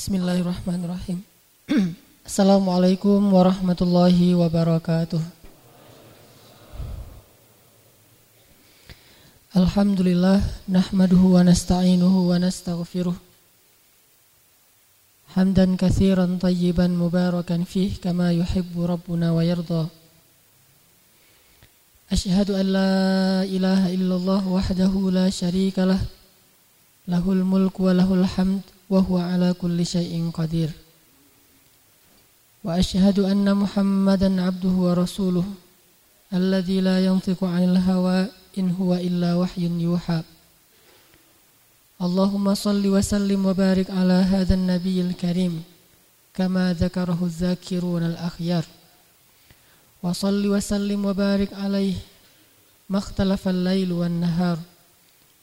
Bismillahirrahmanirrahim. Assalamualaikum warahmatullahi wabarakatuh. Alhamdulillah nahmaduhu wa nasta'inuhu wa nastaghfiruh. Hamdan katsiran tayyiban mubarakan fih kama yuhibbu rabbuna wa yarda. Ashhadu an la ilaha illallah wahdahu la syarika lah. Lahul mulku wa lahul hamd wa huwa ala kulli syai'in qadir. Wa ashhadu anna Muhammadan abduhu wa rasuluh alladzi la yantiqu 'anil hawa in huwa illa wahyun yuha Allahumma salli wa sallim wa barik ala hadha an-nabiyil karim kama dzakarahu az-zakirun al-akhyar wa salli wa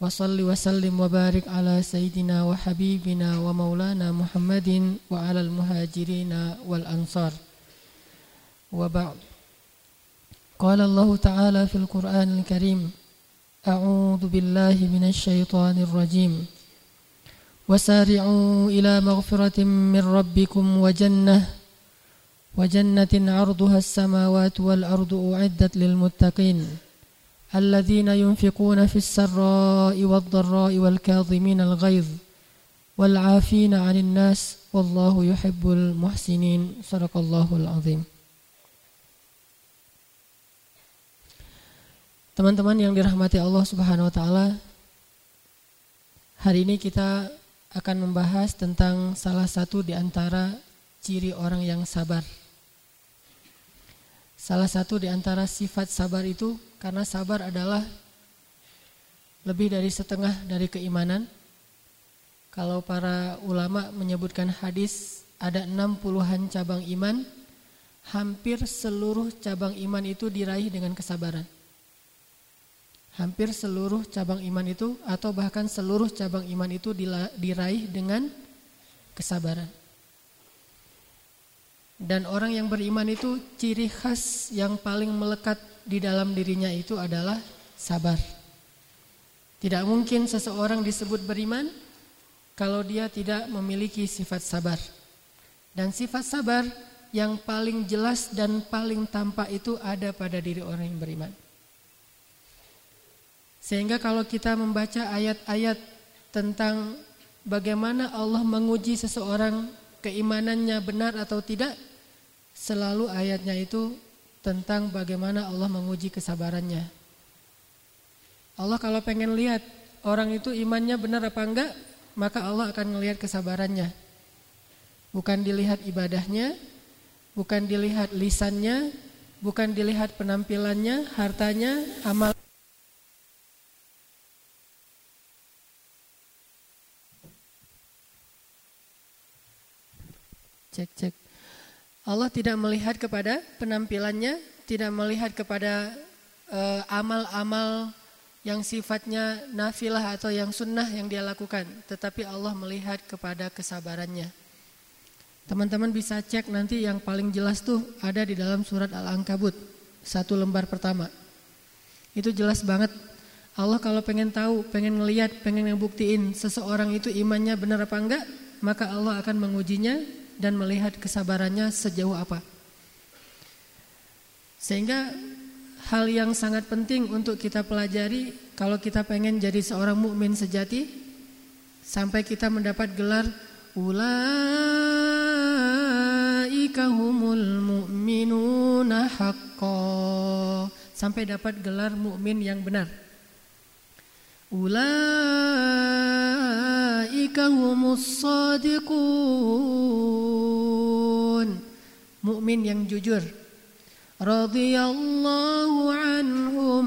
وصل وسلم وبارك على سيدنا وحبيبنا ومولانا محمد وعلى المهاجرين والأنصار. وبعد. قال الله تعالى في القرآن الكريم أعوذ بالله من الشيطان الرجيم. وسارعوا إلى مغفرة من ربكم وجنة وجنة عرضها السماوات والأرض أعدت للمتقين. الذين ينفقون في السراء والضراء والكاظمين الغيظ والعافين عن الناس والله يحب المحسنين صدق الله العظيم Teman-teman yang dirahmati Allah Subhanahu wa taala, hari ini kita akan membahas tentang salah satu di antara ciri orang yang sabar. Salah satu di antara sifat sabar itu karena sabar adalah lebih dari setengah dari keimanan. Kalau para ulama menyebutkan hadis ada enam puluhan cabang iman, hampir seluruh cabang iman itu diraih dengan kesabaran hampir seluruh cabang iman itu atau bahkan seluruh cabang iman itu diraih dengan kesabaran. Dan orang yang beriman itu ciri khas yang paling melekat di dalam dirinya itu adalah sabar. Tidak mungkin seseorang disebut beriman kalau dia tidak memiliki sifat sabar. Dan sifat sabar yang paling jelas dan paling tampak itu ada pada diri orang yang beriman. Sehingga kalau kita membaca ayat-ayat tentang bagaimana Allah menguji seseorang keimanannya benar atau tidak, selalu ayatnya itu tentang bagaimana Allah menguji kesabarannya. Allah kalau pengen lihat orang itu imannya benar apa enggak, maka Allah akan melihat kesabarannya. Bukan dilihat ibadahnya, bukan dilihat lisannya, bukan dilihat penampilannya, hartanya, amal Cek cek. Allah tidak melihat kepada penampilannya, tidak melihat kepada uh, amal-amal yang sifatnya nafilah atau yang sunnah yang dia lakukan, tetapi Allah melihat kepada kesabarannya. Teman-teman bisa cek nanti yang paling jelas tuh ada di dalam surat Al-Ankabut, satu lembar pertama. Itu jelas banget. Allah kalau pengen tahu, pengen ngeliat, pengen ngebuktiin seseorang itu imannya benar apa enggak, maka Allah akan mengujinya dan melihat kesabarannya sejauh apa. Sehingga hal yang sangat penting untuk kita pelajari kalau kita pengen jadi seorang mukmin sejati sampai kita mendapat gelar ulaika humul mu'minuna haqqo sampai dapat gelar mukmin yang benar. Ulaika Mukmin yang jujur. Radiyallahu anhum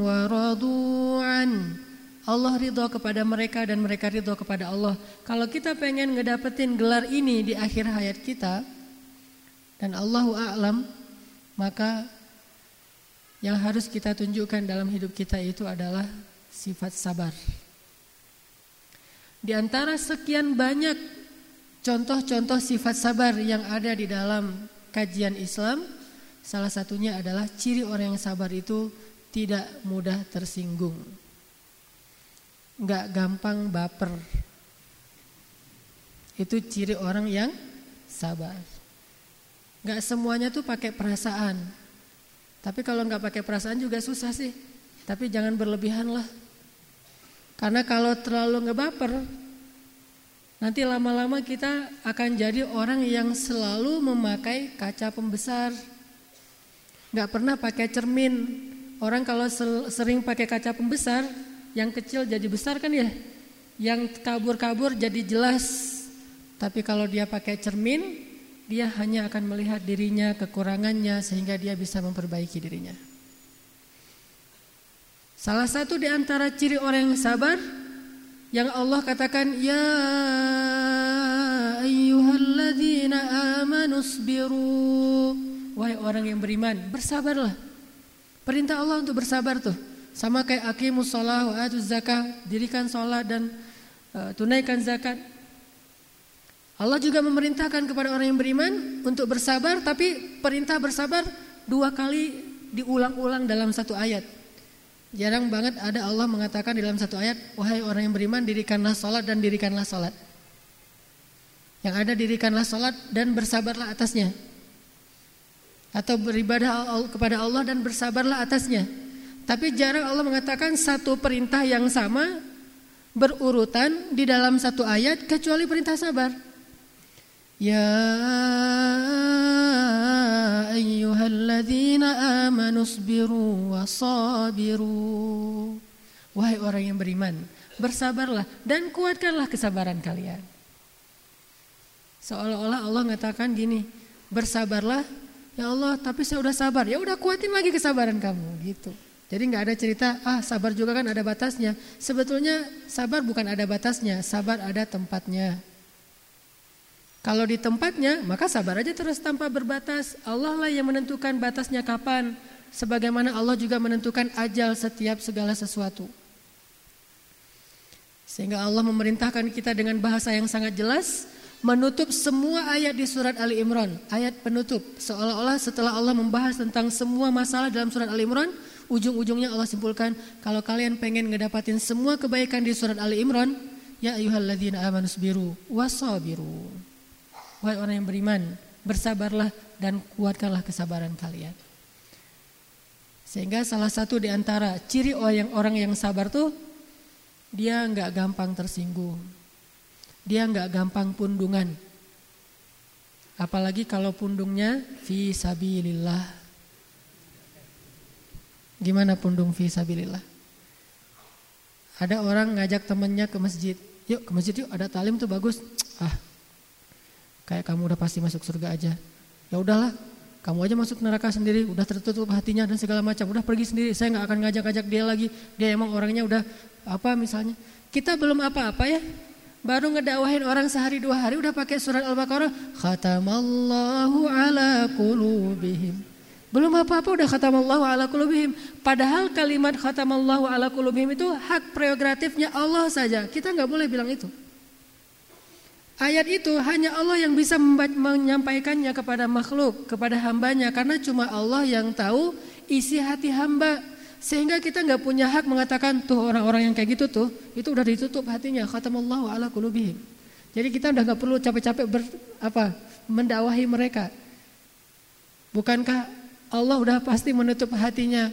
wa radu'an Allah ridho kepada mereka dan mereka ridho kepada Allah. Kalau kita pengen ngedapetin gelar ini di akhir hayat kita Dan Allahu a'lam Maka yang harus kita tunjukkan dalam hidup kita itu adalah sifat sabar. Di antara sekian banyak contoh-contoh sifat sabar yang ada di dalam kajian Islam, salah satunya adalah ciri orang yang sabar itu tidak mudah tersinggung. Enggak gampang baper. Itu ciri orang yang sabar. Gak semuanya tuh pakai perasaan. Tapi kalau nggak pakai perasaan juga susah sih. Tapi jangan berlebihan lah. Karena kalau terlalu ngebaper, nanti lama-lama kita akan jadi orang yang selalu memakai kaca pembesar. Gak pernah pakai cermin. Orang kalau sering pakai kaca pembesar, yang kecil jadi besar kan ya? Yang kabur-kabur jadi jelas. Tapi kalau dia pakai cermin, dia hanya akan melihat dirinya, kekurangannya sehingga dia bisa memperbaiki dirinya. Salah satu di antara ciri orang yang sabar yang Allah katakan ya ayyuhalladzina amanu sabiru wahai orang yang beriman bersabarlah. Perintah Allah untuk bersabar tuh sama kayak aqimus shalah wa atuz zakah, dirikan salat dan uh, tunaikan zakat. Allah juga memerintahkan kepada orang yang beriman untuk bersabar, tapi perintah bersabar dua kali diulang-ulang dalam satu ayat. Jarang banget ada Allah mengatakan dalam satu ayat, wahai orang yang beriman dirikanlah sholat dan dirikanlah sholat. Yang ada dirikanlah sholat dan bersabarlah atasnya. Atau beribadah kepada Allah dan bersabarlah atasnya. Tapi jarang Allah mengatakan satu perintah yang sama berurutan di dalam satu ayat kecuali perintah sabar. يا أيها الذين آمنوا اصبروا وصابروا Wahai orang yang beriman, bersabarlah dan kuatkanlah kesabaran kalian. Seolah-olah Allah mengatakan gini, bersabarlah, ya Allah, tapi saya udah sabar, ya udah kuatin lagi kesabaran kamu, gitu. Jadi nggak ada cerita, ah sabar juga kan ada batasnya. Sebetulnya sabar bukan ada batasnya, sabar ada tempatnya. Kalau di tempatnya, maka sabar aja terus tanpa berbatas. Allah lah yang menentukan batasnya kapan. Sebagaimana Allah juga menentukan ajal setiap segala sesuatu. Sehingga Allah memerintahkan kita dengan bahasa yang sangat jelas. Menutup semua ayat di surat Ali Imran. Ayat penutup. Seolah-olah setelah Allah membahas tentang semua masalah dalam surat Ali Imran. Ujung-ujungnya Allah simpulkan. Kalau kalian pengen ngedapatin semua kebaikan di surat Ali Imran. Ya ayuhalladzina amanus biru wasabiru. Wahai orang yang beriman, bersabarlah dan kuatkanlah kesabaran kalian. Sehingga salah satu di antara ciri orang orang yang sabar tuh dia nggak gampang tersinggung. Dia nggak gampang pundungan. Apalagi kalau pundungnya fi sabilillah. Gimana pundung fi sabilillah? Ada orang ngajak temennya ke masjid. Yuk ke masjid yuk ada talim tuh bagus. Ah Kayak kamu udah pasti masuk surga aja. Ya udahlah, kamu aja masuk neraka sendiri, udah tertutup hatinya dan segala macam, udah pergi sendiri. Saya nggak akan ngajak-ngajak dia lagi. Dia emang orangnya udah apa misalnya. Kita belum apa-apa ya. Baru ngedakwahin orang sehari dua hari udah pakai surat Al-Baqarah. Khatamallahu ala qulubihim. Belum apa-apa udah khatamallahu ala qulubihim. Padahal kalimat khatamallahu ala qulubihim itu hak prerogatifnya Allah saja. Kita nggak boleh bilang itu. Ayat itu hanya Allah yang bisa menyampaikannya kepada makhluk, kepada hambanya. Karena cuma Allah yang tahu isi hati hamba. Sehingga kita nggak punya hak mengatakan tuh orang-orang yang kayak gitu tuh, itu udah ditutup hatinya. Khatamallahu ala kulubihim. Jadi kita udah nggak perlu capek-capek ber, apa mendakwahi mereka. Bukankah Allah udah pasti menutup hatinya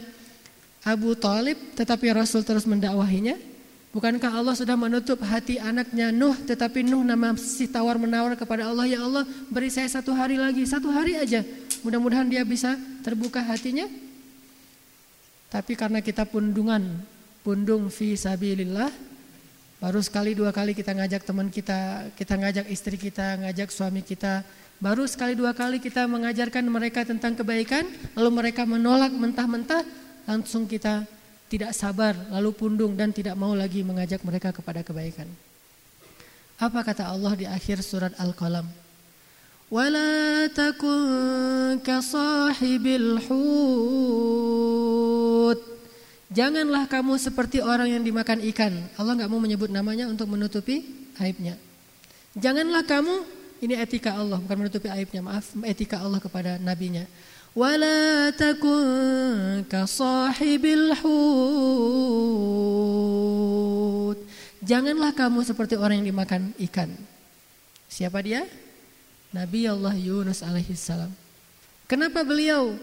Abu Talib tetapi Rasul terus mendakwahinya? Bukankah Allah sudah menutup hati anaknya Nuh tetapi Nuh nama si tawar menawar kepada Allah? Ya Allah beri saya satu hari lagi satu hari aja. Mudah-mudahan dia bisa terbuka hatinya. Tapi karena kita pundungan pundung fi sabilillah baru sekali dua kali kita ngajak teman kita kita ngajak istri kita ngajak suami kita baru sekali dua kali kita mengajarkan mereka tentang kebaikan lalu mereka menolak mentah-mentah langsung kita tidak sabar, lalu pundung dan tidak mau lagi mengajak mereka kepada kebaikan. Apa kata Allah di akhir surat Al-Qalam? ولا تكن كصاحب الحوت Janganlah kamu seperti orang yang dimakan ikan. Allah nggak mau menyebut namanya untuk menutupi aibnya. Janganlah kamu, ini etika Allah bukan menutupi aibnya, maaf, etika Allah kepada nabinya. ولا تكن كصاحب الحوت Janganlah kamu seperti orang yang dimakan ikan. Siapa dia? Nabi Allah Yunus alaihissalam. Kenapa beliau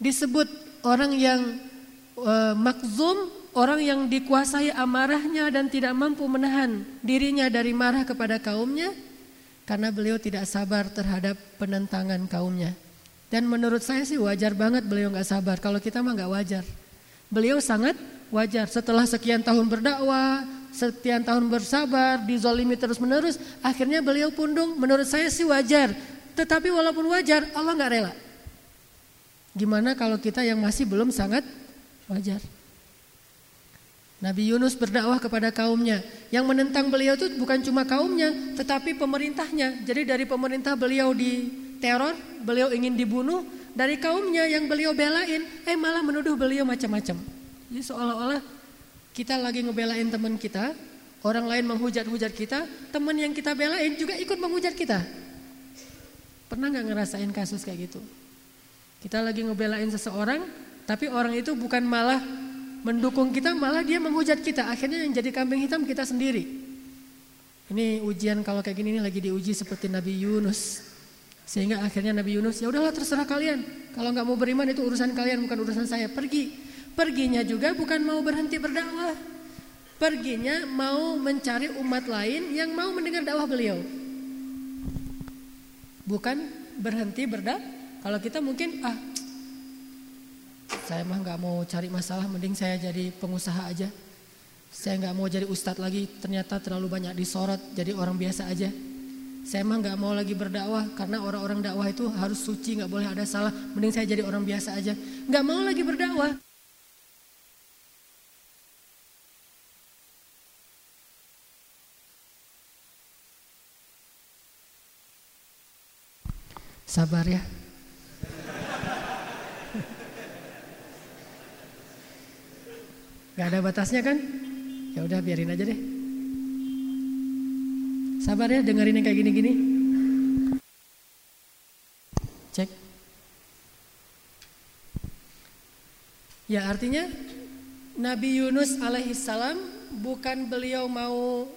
disebut orang yang uh, makzum, orang yang dikuasai amarahnya dan tidak mampu menahan dirinya dari marah kepada kaumnya? Karena beliau tidak sabar terhadap penentangan kaumnya. Dan menurut saya sih wajar banget beliau nggak sabar. Kalau kita mah nggak wajar. Beliau sangat wajar. Setelah sekian tahun berdakwah, sekian tahun bersabar, dizolimi terus menerus, akhirnya beliau pundung. Menurut saya sih wajar. Tetapi walaupun wajar, Allah nggak rela. Gimana kalau kita yang masih belum sangat wajar? Nabi Yunus berdakwah kepada kaumnya. Yang menentang beliau itu bukan cuma kaumnya, tetapi pemerintahnya. Jadi dari pemerintah beliau diteror, beliau ingin dibunuh. Dari kaumnya yang beliau belain, eh malah menuduh beliau macam-macam. Jadi seolah-olah kita lagi ngebelain teman kita, orang lain menghujat-hujat kita, teman yang kita belain juga ikut menghujat kita. Pernah nggak ngerasain kasus kayak gitu? Kita lagi ngebelain seseorang, tapi orang itu bukan malah mendukung kita, malah dia menghujat kita. Akhirnya yang jadi kambing hitam kita sendiri. Ini ujian kalau kayak gini ini lagi diuji seperti Nabi Yunus. Sehingga akhirnya Nabi Yunus, ya udahlah terserah kalian. Kalau nggak mau beriman itu urusan kalian, bukan urusan saya. Pergi. Perginya juga bukan mau berhenti berdakwah. Perginya mau mencari umat lain yang mau mendengar dakwah beliau. Bukan berhenti berdakwah. Kalau kita mungkin ah saya mah nggak mau cari masalah, mending saya jadi pengusaha aja. Saya nggak mau jadi ustadz lagi, ternyata terlalu banyak disorot, jadi orang biasa aja. Saya mah nggak mau lagi berdakwah karena orang-orang dakwah itu harus suci, nggak boleh ada salah. Mending saya jadi orang biasa aja. Nggak mau lagi berdakwah. Sabar ya. Gak ada batasnya kan? Ya udah biarin aja deh. Sabar ya dengerin yang kayak gini-gini. Cek. Ya artinya Nabi Yunus alaihissalam bukan beliau mau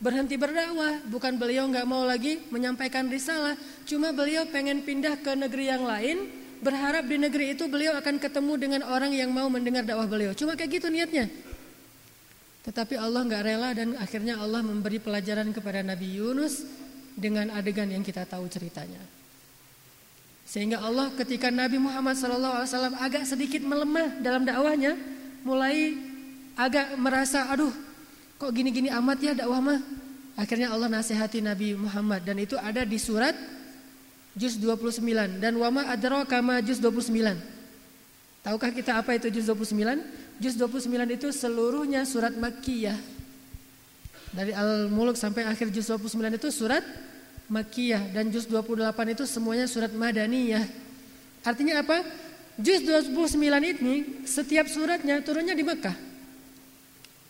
berhenti berdakwah, bukan beliau nggak mau lagi menyampaikan risalah, cuma beliau pengen pindah ke negeri yang lain, berharap di negeri itu beliau akan ketemu dengan orang yang mau mendengar dakwah beliau. Cuma kayak gitu niatnya. Tetapi Allah nggak rela dan akhirnya Allah memberi pelajaran kepada Nabi Yunus dengan adegan yang kita tahu ceritanya. Sehingga Allah ketika Nabi Muhammad SAW agak sedikit melemah dalam dakwahnya, mulai agak merasa, aduh kok gini-gini amat ya dakwah mah. Akhirnya Allah nasihati Nabi Muhammad dan itu ada di surat juz 29 dan wama adraka ma juz 29. Tahukah kita apa itu juz 29? Juz 29 itu seluruhnya surat Makkiyah. Dari Al-Mulk sampai akhir juz 29 itu surat Makkiyah dan juz 28 itu semuanya surat Madaniyah. Artinya apa? Juz 29 ini setiap suratnya turunnya di Mekah.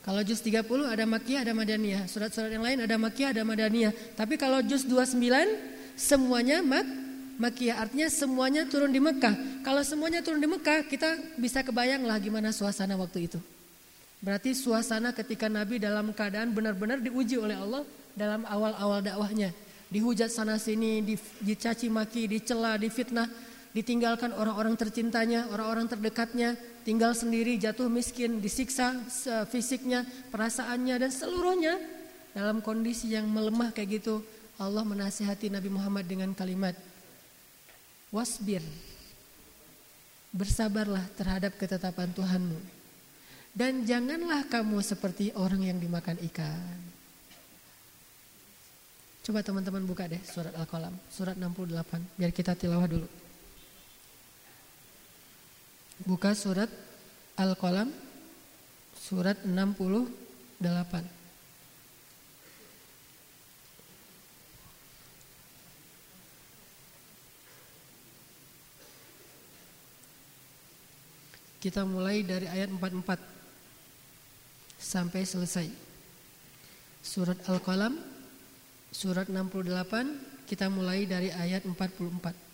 Kalau juz 30 ada Makkiyah ada Madaniyah. Surat-surat yang lain ada Makkiyah ada Madaniyah. Tapi kalau juz 29 semuanya Mak Makiyah artinya semuanya turun di Mekah. Kalau semuanya turun di Mekah, kita bisa kebayang lah gimana suasana waktu itu. Berarti suasana ketika Nabi dalam keadaan benar-benar diuji oleh Allah dalam awal-awal dakwahnya. Dihujat sana sini, dicaci maki, dicela, difitnah, ditinggalkan orang-orang tercintanya, orang-orang terdekatnya, tinggal sendiri, jatuh miskin, disiksa fisiknya, perasaannya dan seluruhnya dalam kondisi yang melemah kayak gitu. Allah menasihati Nabi Muhammad dengan kalimat wasbir. Bersabarlah terhadap ketetapan Tuhanmu. Dan janganlah kamu seperti orang yang dimakan ikan. Coba teman-teman buka deh surat Al-Qalam, surat 68, biar kita tilawah dulu. Buka surat Al-Qalam, surat 68. Kita mulai dari ayat 44 sampai selesai. Surat Al-Qalam surat 68 kita mulai dari ayat 44.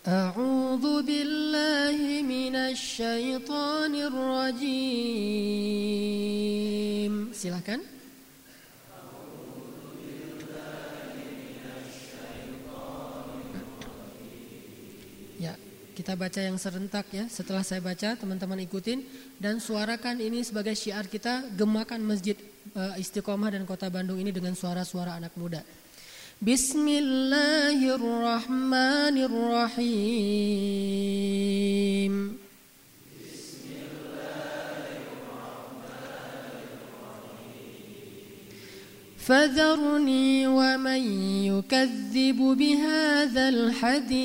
أعوذ بالله من الشيطان الرجيم silakan kita baca yang serentak ya. Setelah saya baca, teman-teman ikutin dan suarakan ini sebagai syiar kita gemakan masjid uh, Istiqomah dan Kota Bandung ini dengan suara-suara anak muda. Bismillahirrahmanirrahim. فذرني ومن يكذب بهذا الحديث.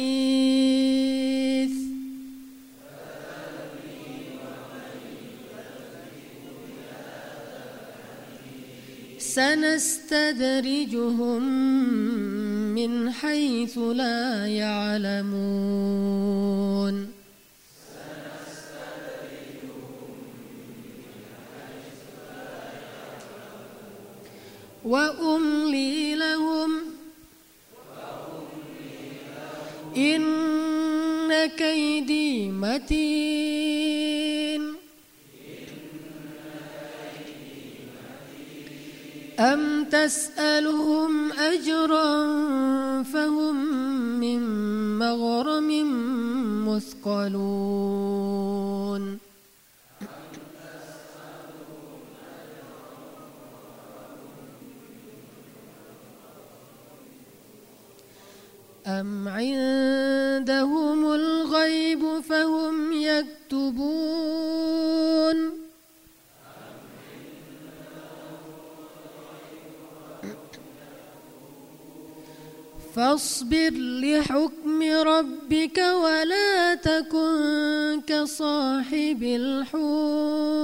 سنستدرجهم من حيث لا يعلمون. وأملي لهم إن كيدي متين. أم تسألهم أجرا فهم من مغرم مثقلون. أم عندهم الغيب فهم يكتبون فاصبر لحكم ربك ولا تكن كصاحب الحوت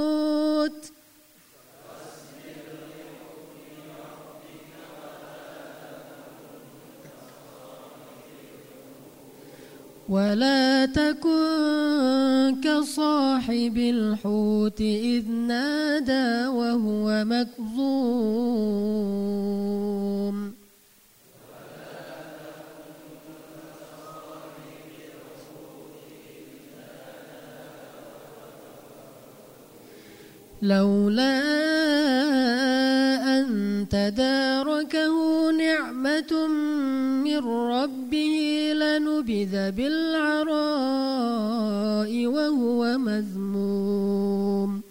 ولا تكن كصاحب الحوت إذ نادى وهو مكظوم. لولا تداركه نعمة من ربه لنبذ بالعراء وهو مذموم.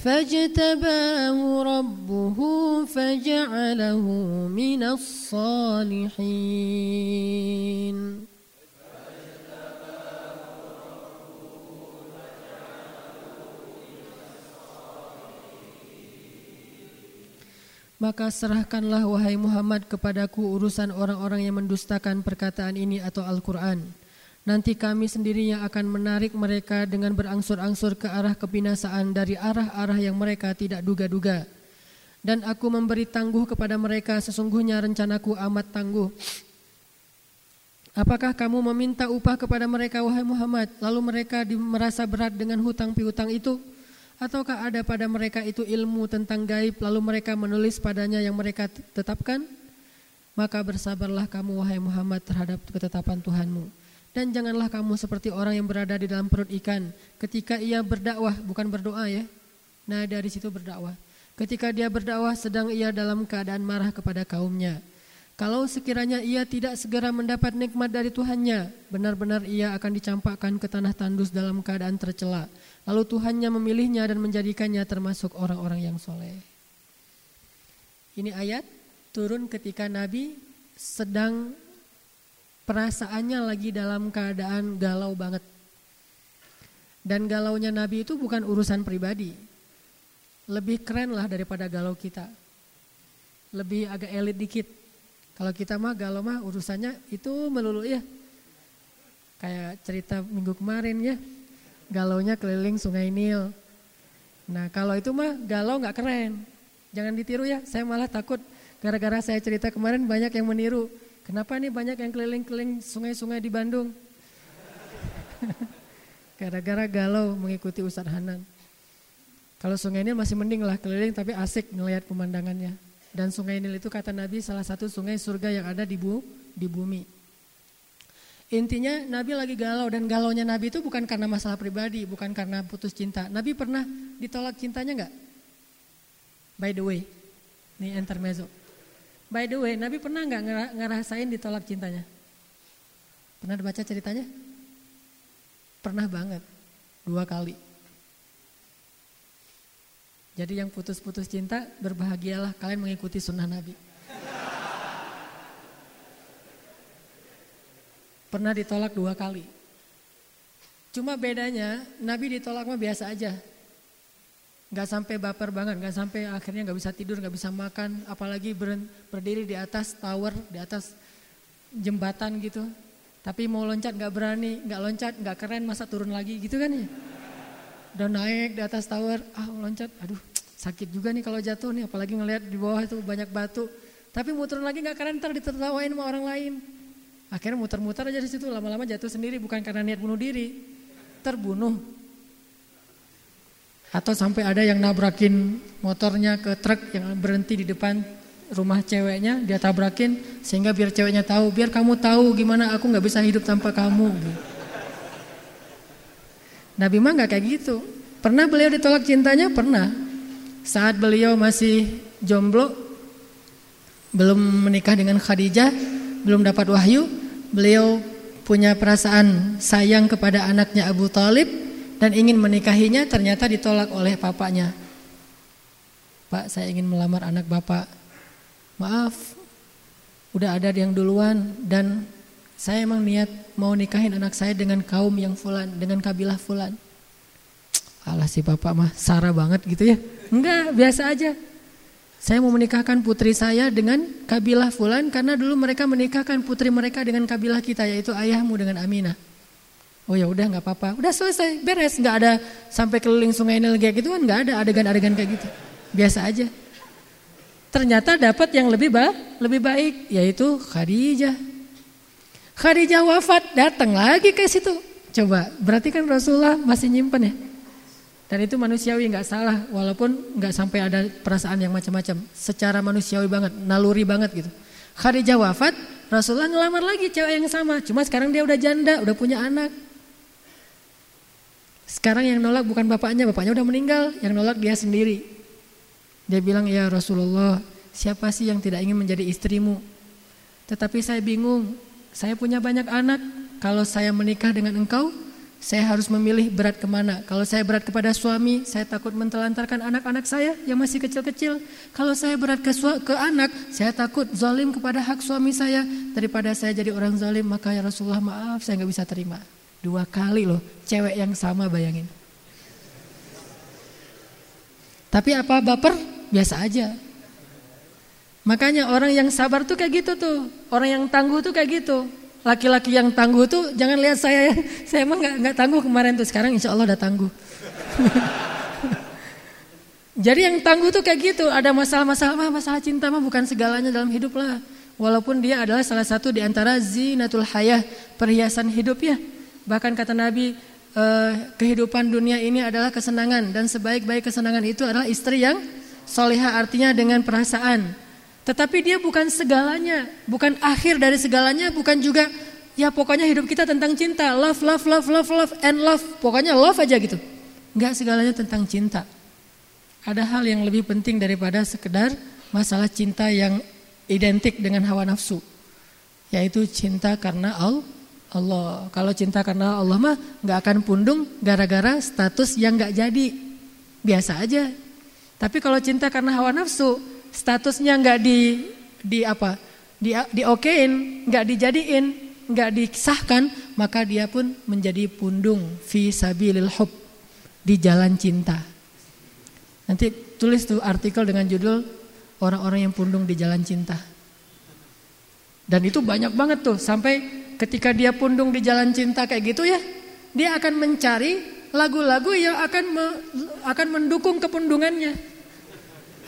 فاجتباه ربه فجعله من الصالحين Maka serahkanlah wahai Muhammad kepadaku urusan orang-orang yang mendustakan perkataan ini atau Al-Quran. Nanti kami sendiri yang akan menarik mereka dengan berangsur-angsur ke arah kebinasaan dari arah-arah yang mereka tidak duga-duga. Dan aku memberi tangguh kepada mereka sesungguhnya rencanaku amat tangguh. Apakah kamu meminta upah kepada mereka wahai Muhammad lalu mereka merasa berat dengan hutang piutang itu? Ataukah ada pada mereka itu ilmu tentang gaib lalu mereka menulis padanya yang mereka tetapkan? Maka bersabarlah kamu wahai Muhammad terhadap ketetapan Tuhanmu. Dan janganlah kamu seperti orang yang berada di dalam perut ikan ketika ia berdakwah, bukan berdoa ya. Nah dari situ berdakwah. Ketika dia berdakwah sedang ia dalam keadaan marah kepada kaumnya. Kalau sekiranya ia tidak segera mendapat nikmat dari Tuhannya, benar-benar ia akan dicampakkan ke tanah tandus dalam keadaan tercela. Lalu Tuhannya memilihnya dan menjadikannya termasuk orang-orang yang soleh. Ini ayat turun ketika Nabi sedang perasaannya lagi dalam keadaan galau banget. Dan galaunya Nabi itu bukan urusan pribadi. Lebih keren lah daripada galau kita. Lebih agak elit dikit. Kalau kita mah galau mah urusannya itu melulu ya. Kayak cerita minggu kemarin ya. Galaunya keliling sungai Nil. Nah kalau itu mah galau nggak keren. Jangan ditiru ya, saya malah takut gara-gara saya cerita kemarin banyak yang meniru. Kenapa nih banyak yang keliling-keliling sungai-sungai di Bandung? Gara-gara galau mengikuti Ustadz Hanan. Kalau sungai Nil masih mending lah keliling tapi asik melihat pemandangannya. Dan sungai Nil itu kata Nabi salah satu sungai surga yang ada di, bu, di bumi. Intinya Nabi lagi galau dan galaunya Nabi itu bukan karena masalah pribadi, bukan karena putus cinta. Nabi pernah ditolak cintanya nggak? By the way, ini intermezzo. By the way, Nabi pernah nggak ngerasain ditolak cintanya? Pernah baca ceritanya? Pernah banget, dua kali. Jadi yang putus-putus cinta berbahagialah kalian mengikuti sunnah Nabi. Pernah ditolak dua kali. Cuma bedanya Nabi ditolak mah biasa aja. Gak sampai baper banget, gak sampai akhirnya gak bisa tidur, gak bisa makan. Apalagi berdiri di atas tower, di atas jembatan gitu. Tapi mau loncat gak berani, gak loncat, gak keren masa turun lagi gitu kan ya. Udah naik di atas tower, ah loncat, aduh sakit juga nih kalau jatuh nih. Apalagi ngelihat di bawah itu banyak batu. Tapi mau turun lagi gak keren, ntar ditertawain sama orang lain. Akhirnya muter-muter aja di situ, lama-lama jatuh sendiri bukan karena niat bunuh diri, terbunuh. Atau sampai ada yang nabrakin motornya ke truk yang berhenti di depan rumah ceweknya dia tabrakin sehingga biar ceweknya tahu biar kamu tahu gimana aku nggak bisa hidup tanpa kamu. Nabi mah nggak kayak gitu. Pernah beliau ditolak cintanya? Pernah. Saat beliau masih jomblo belum menikah dengan Khadijah belum dapat wahyu beliau punya perasaan sayang kepada anaknya Abu Talib dan ingin menikahinya ternyata ditolak oleh papanya Pak saya ingin melamar anak bapak maaf udah ada yang duluan dan saya emang niat mau nikahin anak saya dengan kaum yang fulan, dengan kabilah fulan. Alah si bapak mah sara banget gitu ya. Enggak, biasa aja. Saya mau menikahkan putri saya dengan kabilah fulan karena dulu mereka menikahkan putri mereka dengan kabilah kita yaitu ayahmu dengan Aminah. Oh ya udah nggak apa-apa, udah selesai, beres, nggak ada sampai keliling sungai Nil kayak gitu kan nggak ada adegan-adegan kayak gitu, biasa aja. Ternyata dapat yang lebih ba lebih baik yaitu Khadijah. Khadijah wafat, datang lagi ke situ. Coba, berarti kan Rasulullah masih nyimpen ya. Dan itu manusiawi nggak salah, walaupun nggak sampai ada perasaan yang macam-macam. Secara manusiawi banget, naluri banget gitu. Khadijah wafat, Rasulullah ngelamar lagi cewek yang sama. Cuma sekarang dia udah janda, udah punya anak. Sekarang yang nolak bukan bapaknya, bapaknya udah meninggal, yang nolak dia sendiri. Dia bilang, ya Rasulullah, siapa sih yang tidak ingin menjadi istrimu? Tetapi saya bingung, saya punya banyak anak, kalau saya menikah dengan engkau, saya harus memilih berat ke mana. Kalau saya berat kepada suami, saya takut mentelantarkan anak-anak saya yang masih kecil-kecil. Kalau saya berat ke, ke anak, saya takut zalim kepada hak suami saya. Daripada saya jadi orang zalim, maka ya Rasulullah maaf, saya nggak bisa terima. Dua kali loh, cewek yang sama bayangin. Tapi apa baper? biasa aja. Makanya orang yang sabar tuh kayak gitu tuh. Orang yang tangguh tuh kayak gitu. Laki-laki yang tangguh tuh jangan lihat saya, saya emang nggak nggak tangguh kemarin tuh. Sekarang insya Allah udah tangguh. Jadi yang tangguh tuh kayak gitu. Ada masalah-masalah mah masalah cinta mah bukan segalanya dalam hidup lah. Walaupun dia adalah salah satu di antara zinatul hayah perhiasan hidup ya. Bahkan kata Nabi eh, kehidupan dunia ini adalah kesenangan dan sebaik-baik kesenangan itu adalah istri yang Soleha artinya dengan perasaan. Tetapi dia bukan segalanya, bukan akhir dari segalanya, bukan juga ya pokoknya hidup kita tentang cinta, love, love, love, love, love, and love. Pokoknya love aja gitu. Enggak segalanya tentang cinta. Ada hal yang lebih penting daripada sekedar masalah cinta yang identik dengan hawa nafsu. Yaitu cinta karena Allah. Kalau cinta karena Allah mah nggak akan pundung gara-gara status yang nggak jadi. Biasa aja, tapi kalau cinta karena hawa nafsu, statusnya nggak di di apa? Di diokein, nggak dijadiin, nggak disahkan, maka dia pun menjadi pundung fi sabilil hub di jalan cinta. Nanti tulis tuh artikel dengan judul orang-orang yang pundung di jalan cinta. Dan itu banyak banget tuh sampai ketika dia pundung di jalan cinta kayak gitu ya, dia akan mencari lagu-lagu yang akan me, akan mendukung kepundungannya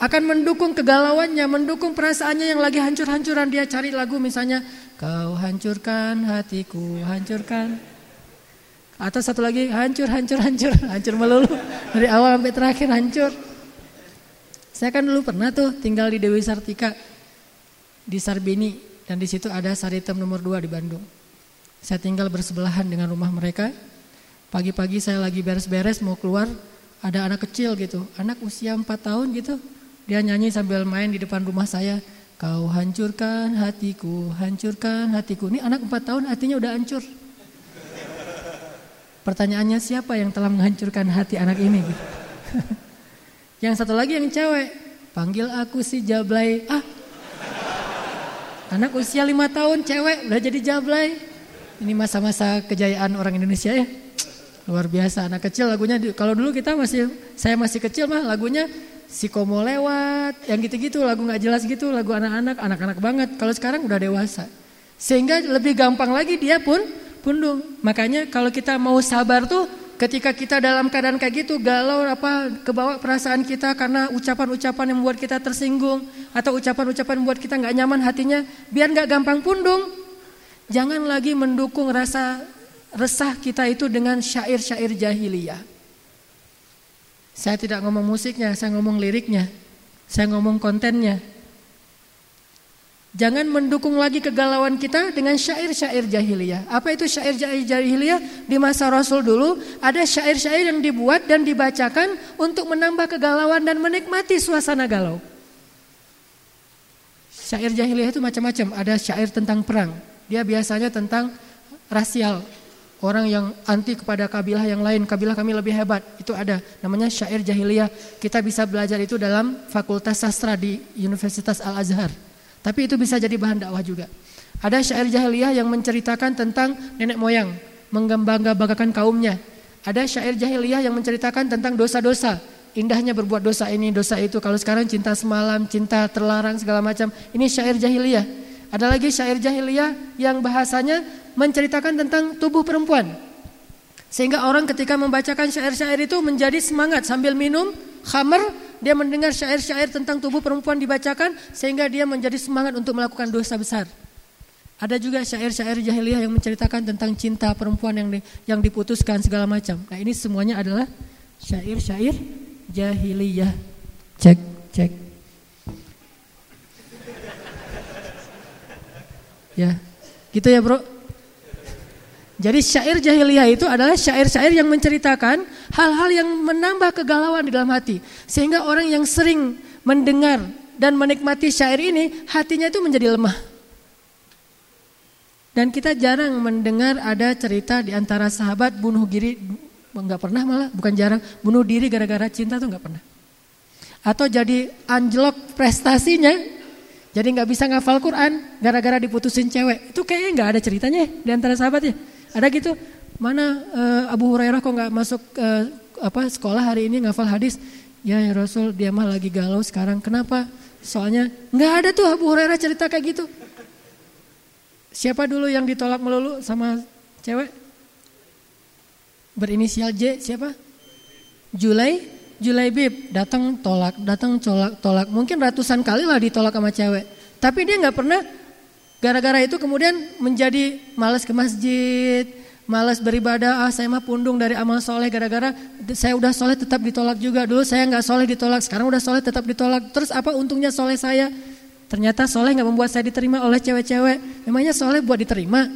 akan mendukung kegalauannya, mendukung perasaannya yang lagi hancur-hancuran. Dia cari lagu misalnya, kau hancurkan hatiku, hancurkan. Atau satu lagi hancur, hancur, hancur, hancur melulu. Dari awal sampai terakhir hancur. Saya kan dulu pernah tuh tinggal di Dewi Sartika di Sarbini dan di situ ada Saritem nomor 2 di Bandung. Saya tinggal bersebelahan dengan rumah mereka. Pagi-pagi saya lagi beres-beres mau keluar, ada anak kecil gitu, anak usia 4 tahun gitu. Dia nyanyi sambil main di depan rumah saya. Kau hancurkan hatiku, hancurkan hatiku. Ini anak 4 tahun hatinya udah hancur. Pertanyaannya siapa yang telah menghancurkan hati anak ini? yang satu lagi yang cewek, panggil aku si Jablay. Ah, anak usia lima tahun cewek udah jadi Jablay. Ini masa-masa kejayaan orang Indonesia ya. Luar biasa anak kecil lagunya kalau dulu kita masih saya masih kecil mah lagunya si Komo lewat yang gitu-gitu lagu nggak jelas gitu lagu anak-anak anak-anak banget kalau sekarang udah dewasa sehingga lebih gampang lagi dia pun pundung. Makanya kalau kita mau sabar tuh ketika kita dalam keadaan kayak gitu galau apa kebawa perasaan kita karena ucapan-ucapan yang membuat kita tersinggung atau ucapan-ucapan membuat kita nggak nyaman hatinya biar nggak gampang pundung jangan lagi mendukung rasa resah kita itu dengan syair-syair jahiliyah saya tidak ngomong musiknya saya ngomong liriknya saya ngomong kontennya Jangan mendukung lagi kegalauan kita dengan syair-syair jahiliyah. Apa itu syair-syair jahiliyah? Di masa Rasul dulu ada syair-syair yang dibuat dan dibacakan untuk menambah kegalauan dan menikmati suasana galau. Syair jahiliyah itu macam-macam. Ada syair tentang perang. Dia biasanya tentang rasial. Orang yang anti kepada kabilah yang lain, kabilah kami lebih hebat. Itu ada namanya syair jahiliyah. Kita bisa belajar itu dalam Fakultas Sastra di Universitas Al-Azhar. Tapi itu bisa jadi bahan dakwah juga. Ada syair jahiliyah yang menceritakan tentang nenek moyang, menggembanggakan kaumnya. Ada syair jahiliyah yang menceritakan tentang dosa-dosa, indahnya berbuat dosa ini, dosa itu. Kalau sekarang cinta semalam, cinta terlarang segala macam. Ini syair jahiliyah. Ada lagi syair jahiliyah yang bahasanya menceritakan tentang tubuh perempuan. Sehingga orang ketika membacakan syair-syair itu menjadi semangat sambil minum khamar dia mendengar syair-syair tentang tubuh perempuan dibacakan sehingga dia menjadi semangat untuk melakukan dosa besar. Ada juga syair-syair jahiliyah yang menceritakan tentang cinta perempuan yang yang diputuskan segala macam. Nah, ini semuanya adalah syair-syair jahiliyah. Cek, cek. Ya, gitu ya, Bro. Jadi syair jahiliyah itu adalah syair-syair yang menceritakan hal-hal yang menambah kegalauan di dalam hati. Sehingga orang yang sering mendengar dan menikmati syair ini, hatinya itu menjadi lemah. Dan kita jarang mendengar ada cerita di antara sahabat bunuh diri, enggak pernah malah, bukan jarang, bunuh diri gara-gara cinta tuh enggak pernah. Atau jadi anjlok prestasinya, jadi nggak bisa ngafal Quran gara-gara diputusin cewek. Itu kayaknya nggak ada ceritanya di antara sahabatnya. Ada gitu, mana uh, Abu Hurairah kok nggak masuk uh, apa sekolah hari ini ngafal hadis? Ya, ya Rasul, dia mah lagi galau sekarang. Kenapa? Soalnya nggak ada tuh Abu Hurairah cerita kayak gitu. Siapa dulu yang ditolak melulu sama cewek? Berinisial J siapa? Julai, Julai Bib datang tolak, datang tolak, tolak. Mungkin ratusan kali lah ditolak sama cewek. Tapi dia nggak pernah Gara-gara itu kemudian menjadi malas ke masjid, malas beribadah, ah saya mah pundung dari amal soleh gara-gara saya udah soleh tetap ditolak juga. Dulu saya nggak soleh ditolak, sekarang udah soleh tetap ditolak. Terus apa untungnya soleh saya? Ternyata soleh nggak membuat saya diterima oleh cewek-cewek. Memangnya soleh buat diterima?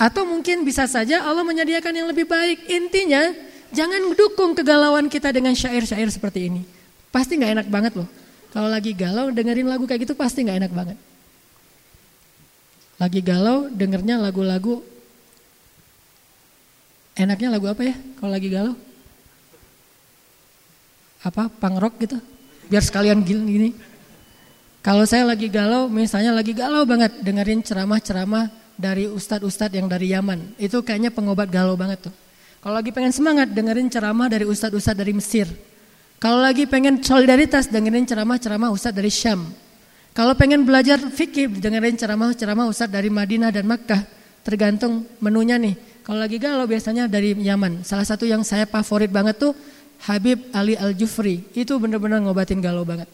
Atau mungkin bisa saja Allah menyediakan yang lebih baik. Intinya jangan dukung kegalauan kita dengan syair-syair seperti ini. Pasti nggak enak banget loh. Kalau lagi galau dengerin lagu kayak gitu pasti nggak enak banget. Lagi galau dengernya lagu-lagu Enaknya lagu apa ya kalau lagi galau? Apa? Punk gitu? Biar sekalian gini. Kalau saya lagi galau, misalnya lagi galau banget dengerin ceramah-ceramah dari ustadz-ustadz yang dari Yaman. Itu kayaknya pengobat galau banget tuh. Kalau lagi pengen semangat dengerin ceramah dari ustadz-ustadz dari Mesir. Kalau lagi pengen solidaritas dengerin ceramah-ceramah ustadz dari Syam. Kalau pengen belajar fikih, dengerin ceramah-ceramah Ustadz dari Madinah dan Makkah. Tergantung menunya nih. Kalau lagi galau biasanya dari Yaman. Salah satu yang saya favorit banget tuh Habib Ali Al-Jufri. Itu bener-bener ngobatin galau banget.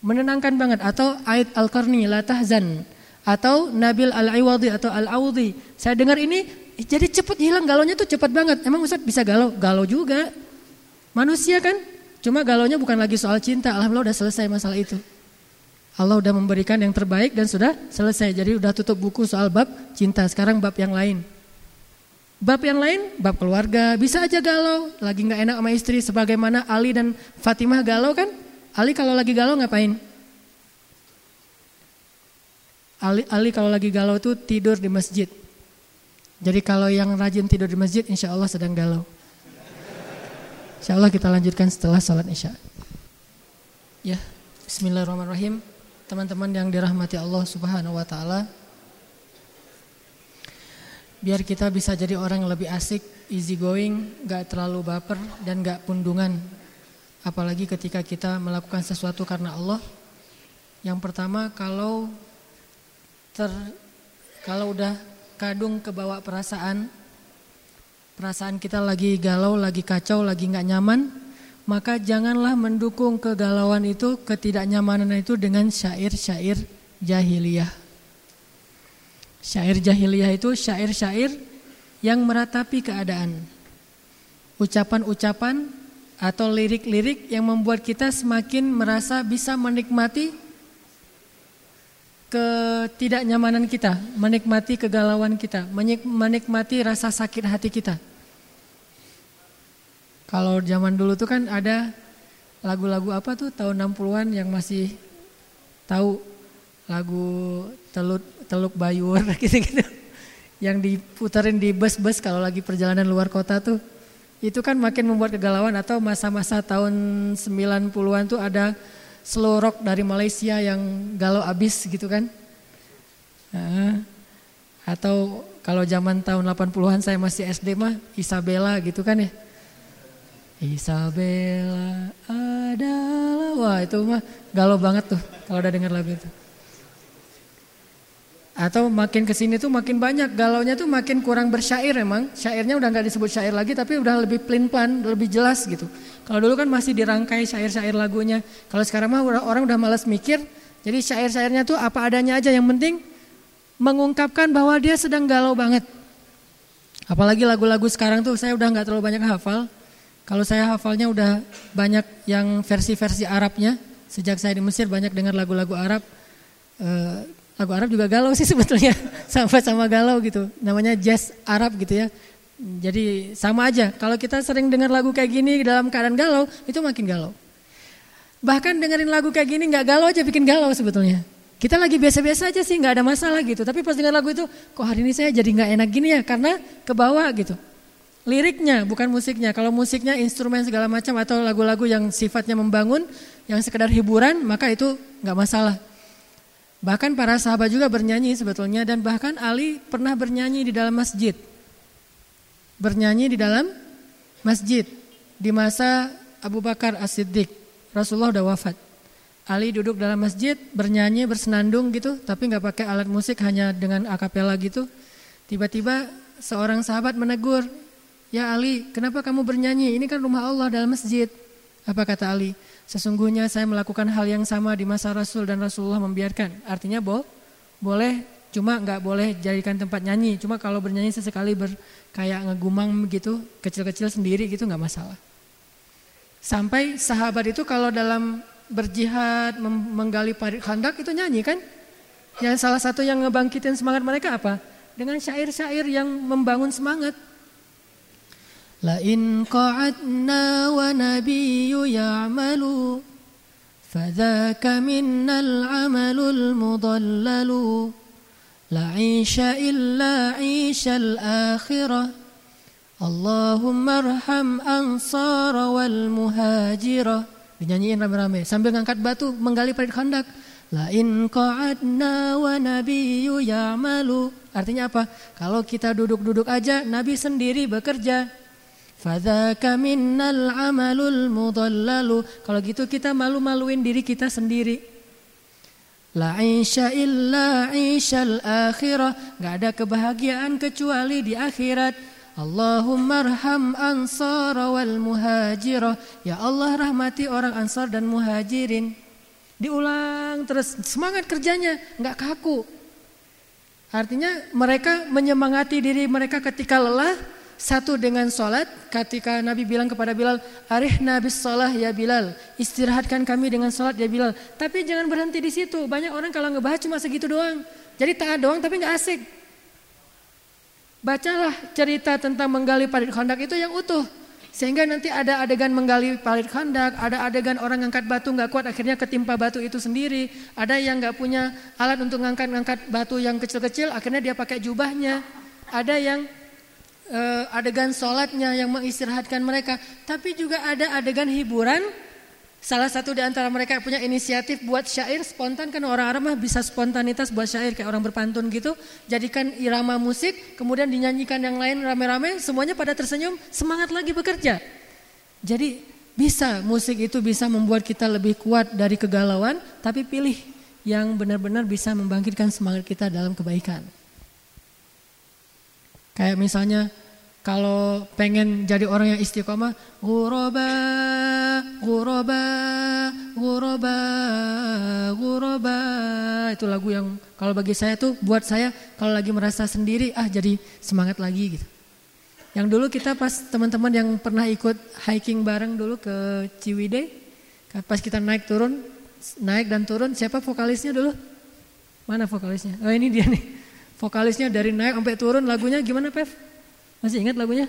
Menenangkan banget. Atau Aid Al-Qarni, La Tahzan. Atau Nabil Al-Iwadi atau Al-Audi. Saya dengar ini jadi cepet hilang galonya tuh cepet banget. Emang Ustaz bisa galau? Galau juga. Manusia kan? Cuma galonya bukan lagi soal cinta. Alhamdulillah udah selesai masalah itu. Allah udah memberikan yang terbaik dan sudah selesai. Jadi udah tutup buku soal bab cinta. Sekarang bab yang lain. Bab yang lain, bab keluarga, bisa aja galau, lagi nggak enak sama istri, sebagaimana Ali dan Fatimah galau kan? Ali kalau lagi galau ngapain? Ali, Ali kalau lagi galau tuh tidur di masjid. Jadi kalau yang rajin tidur di masjid, insya Allah sedang galau. Insya Allah kita lanjutkan setelah sholat isya. Ya, Bismillahirrahmanirrahim. Teman-teman yang dirahmati Allah Subhanahu Wa Taala, biar kita bisa jadi orang yang lebih asik, easy going, gak terlalu baper dan gak pundungan. Apalagi ketika kita melakukan sesuatu karena Allah. Yang pertama kalau ter kalau udah kadung ke bawah perasaan, perasaan kita lagi galau, lagi kacau, lagi nggak nyaman, maka janganlah mendukung kegalauan itu, ketidaknyamanan itu dengan syair-syair jahiliyah. Syair jahiliyah itu syair-syair yang meratapi keadaan. Ucapan-ucapan atau lirik-lirik yang membuat kita semakin merasa bisa menikmati ketidaknyamanan kita, menikmati kegalauan kita, menikmati rasa sakit hati kita. Kalau zaman dulu tuh kan ada lagu-lagu apa tuh tahun 60-an yang masih tahu lagu telut Teluk Bayur gitu-gitu. Yang diputerin di bus-bus kalau lagi perjalanan luar kota tuh. Itu kan makin membuat kegalauan atau masa-masa tahun 90-an tuh ada slow rock dari Malaysia yang galau abis gitu kan. Atau kalau zaman tahun 80-an saya masih SD mah Isabella gitu kan ya. Isabella adalah wah itu mah galau banget tuh kalau udah dengar lagu itu. Atau makin ke sini tuh makin banyak galaunya tuh makin kurang bersyair emang. Syairnya udah nggak disebut syair lagi tapi udah lebih plain plan, lebih jelas gitu. Kalau dulu kan masih dirangkai syair-syair lagunya. Kalau sekarang mah orang udah malas mikir. Jadi syair-syairnya tuh apa adanya aja yang penting mengungkapkan bahwa dia sedang galau banget. Apalagi lagu-lagu sekarang tuh saya udah nggak terlalu banyak hafal. Kalau saya hafalnya udah banyak yang versi-versi Arabnya. Sejak saya di Mesir banyak dengar lagu-lagu Arab. Eh, Lagu Arab juga galau sih sebetulnya, sama-sama galau gitu. Namanya jazz Arab gitu ya. Jadi sama aja. Kalau kita sering dengar lagu kayak gini dalam keadaan galau, itu makin galau. Bahkan dengerin lagu kayak gini nggak galau aja bikin galau sebetulnya. Kita lagi biasa-biasa aja sih, nggak ada masalah gitu. Tapi pas dengar lagu itu, kok hari ini saya jadi nggak enak gini ya? Karena ke bawah gitu. Liriknya, bukan musiknya. Kalau musiknya, instrumen segala macam atau lagu-lagu yang sifatnya membangun, yang sekedar hiburan, maka itu nggak masalah. Bahkan para sahabat juga bernyanyi sebetulnya dan bahkan Ali pernah bernyanyi di dalam masjid. Bernyanyi di dalam masjid di masa Abu Bakar As-Siddiq. Rasulullah udah wafat. Ali duduk dalam masjid bernyanyi bersenandung gitu tapi nggak pakai alat musik hanya dengan akapela gitu. Tiba-tiba seorang sahabat menegur, "Ya Ali, kenapa kamu bernyanyi? Ini kan rumah Allah dalam masjid." Apa kata Ali? Sesungguhnya saya melakukan hal yang sama di masa Rasul dan Rasulullah membiarkan. Artinya boh, boleh, cuma nggak boleh jadikan tempat nyanyi. Cuma kalau bernyanyi sesekali ber, kayak ngegumang gitu, kecil-kecil sendiri gitu nggak masalah. Sampai sahabat itu kalau dalam berjihad, menggali parit khandak itu nyanyi kan? Yang salah satu yang ngebangkitin semangat mereka apa? Dengan syair-syair yang membangun semangat. لئن قعدنا ونبي يعمل فذاك منا العمل المضلل لا عيش إلا عيش الآخرة اللهم ارham ansar wal muhajirah dinyanyiin rame-rame sambil ngangkat batu menggali parit khandak lain qa'adna wa nabiyyu ya'malu artinya apa kalau kita duduk-duduk aja nabi sendiri bekerja Fadzaka minnal amalul mudallalu. Kalau gitu kita malu-maluin diri kita sendiri. La isya illa isyal akhirah. Gak ada kebahagiaan kecuali di akhirat. Allahumma arham ansar wal muhajirah. Ya Allah rahmati orang ansar dan muhajirin. Diulang terus semangat kerjanya, nggak kaku. Artinya mereka menyemangati diri mereka ketika lelah, satu dengan sholat, ketika Nabi bilang kepada Bilal, Arih Nabi sholat ya Bilal, istirahatkan kami dengan sholat ya Bilal. Tapi jangan berhenti di situ, banyak orang kalau ngebahas cuma segitu doang. Jadi taat doang tapi nggak asik. Bacalah cerita tentang menggali parit kondak itu yang utuh. Sehingga nanti ada adegan menggali parit khandak, ada adegan orang ngangkat batu nggak kuat akhirnya ketimpa batu itu sendiri. Ada yang nggak punya alat untuk ngangkat-ngangkat batu yang kecil-kecil akhirnya dia pakai jubahnya. Ada yang uh, adegan sholatnya yang mengistirahatkan mereka. Tapi juga ada adegan hiburan Salah satu di antara mereka punya inisiatif buat syair spontan kan orang Arab mah bisa spontanitas buat syair kayak orang berpantun gitu. Jadikan irama musik, kemudian dinyanyikan yang lain rame-rame, semuanya pada tersenyum, semangat lagi bekerja. Jadi bisa musik itu bisa membuat kita lebih kuat dari kegalauan, tapi pilih yang benar-benar bisa membangkitkan semangat kita dalam kebaikan. Kayak misalnya kalau pengen jadi orang yang istiqomah, guroba, guroba, guroba, guroba. Itu lagu yang kalau bagi saya tuh buat saya kalau lagi merasa sendiri, ah jadi semangat lagi gitu. Yang dulu kita pas teman-teman yang pernah ikut hiking bareng dulu ke Ciwidey, pas kita naik turun, naik dan turun, siapa vokalisnya dulu? Mana vokalisnya? Oh ini dia nih. Vokalisnya dari naik sampai turun lagunya gimana Pev? Masih ingat lagunya?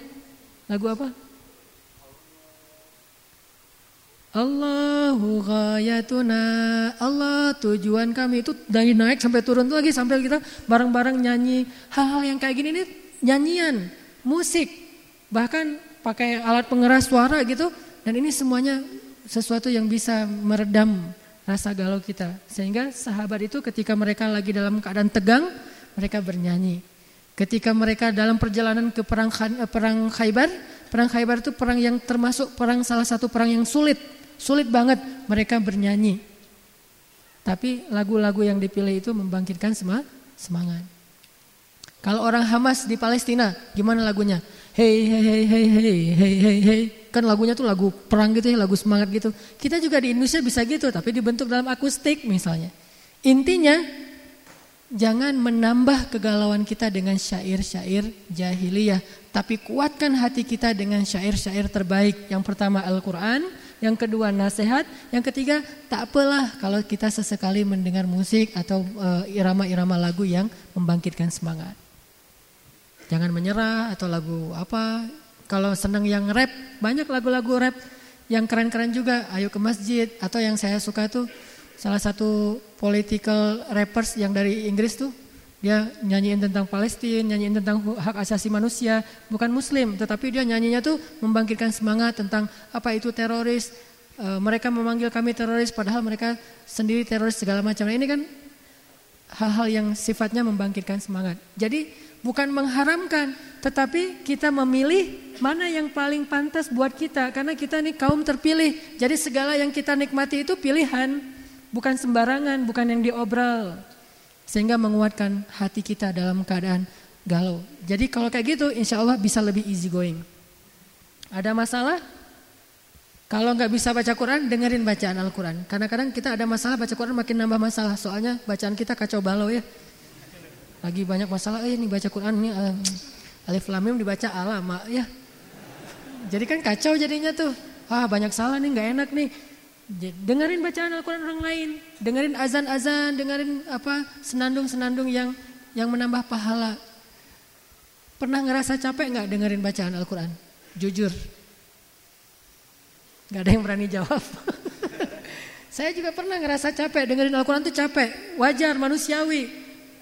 Lagu apa? Allahu ghayatuna Allah tujuan kami itu dari naik sampai turun tuh lagi sampai kita bareng-bareng nyanyi hal-hal yang kayak gini nih nyanyian musik bahkan pakai alat pengeras suara gitu dan ini semuanya sesuatu yang bisa meredam rasa galau kita sehingga sahabat itu ketika mereka lagi dalam keadaan tegang mereka bernyanyi Ketika mereka dalam perjalanan ke perang eh, perang Khaybar, perang Khaybar itu perang yang termasuk perang salah satu perang yang sulit, sulit banget mereka bernyanyi. Tapi lagu-lagu yang dipilih itu membangkitkan semangat. Kalau orang Hamas di Palestina, gimana lagunya? Hey hey hey hey hey hey hey hey. Kan lagunya tuh lagu perang gitu ya, lagu semangat gitu. Kita juga di Indonesia bisa gitu, tapi dibentuk dalam akustik misalnya. Intinya Jangan menambah kegalauan kita dengan syair-syair jahiliyah, tapi kuatkan hati kita dengan syair-syair terbaik. Yang pertama Al-Qur'an, yang kedua nasihat, yang ketiga tak apalah kalau kita sesekali mendengar musik atau eh, irama-irama uh, lagu yang membangkitkan semangat. Jangan menyerah atau lagu apa. Kalau senang yang rap, banyak lagu-lagu rap yang keren-keren juga. Ayo ke masjid atau yang saya suka tuh salah satu political rappers yang dari Inggris tuh dia nyanyiin tentang Palestina, nyanyiin tentang hak asasi manusia, bukan muslim, tetapi dia nyanyinya tuh membangkitkan semangat tentang apa itu teroris. E, mereka memanggil kami teroris padahal mereka sendiri teroris segala macam. Nah, ini kan hal-hal yang sifatnya membangkitkan semangat. Jadi bukan mengharamkan, tetapi kita memilih mana yang paling pantas buat kita karena kita ini kaum terpilih. Jadi segala yang kita nikmati itu pilihan. Bukan sembarangan, bukan yang diobral. Sehingga menguatkan hati kita dalam keadaan galau. Jadi kalau kayak gitu insya Allah bisa lebih easy going. Ada masalah? Kalau nggak bisa baca Quran, dengerin bacaan Al-Quran. Karena kadang kita ada masalah baca Quran makin nambah masalah. Soalnya bacaan kita kacau balau ya. Lagi banyak masalah, eh ini baca Quran ini uh, alif lam mim dibaca alama ya. Jadi kan kacau jadinya tuh. Wah banyak salah nih nggak enak nih. Dengerin bacaan Al-Quran orang lain, dengerin azan-azan, dengerin apa senandung-senandung yang yang menambah pahala. Pernah ngerasa capek nggak dengerin bacaan Al-Quran? Jujur, nggak ada yang berani jawab. Saya juga pernah ngerasa capek dengerin Al-Quran itu capek, wajar, manusiawi.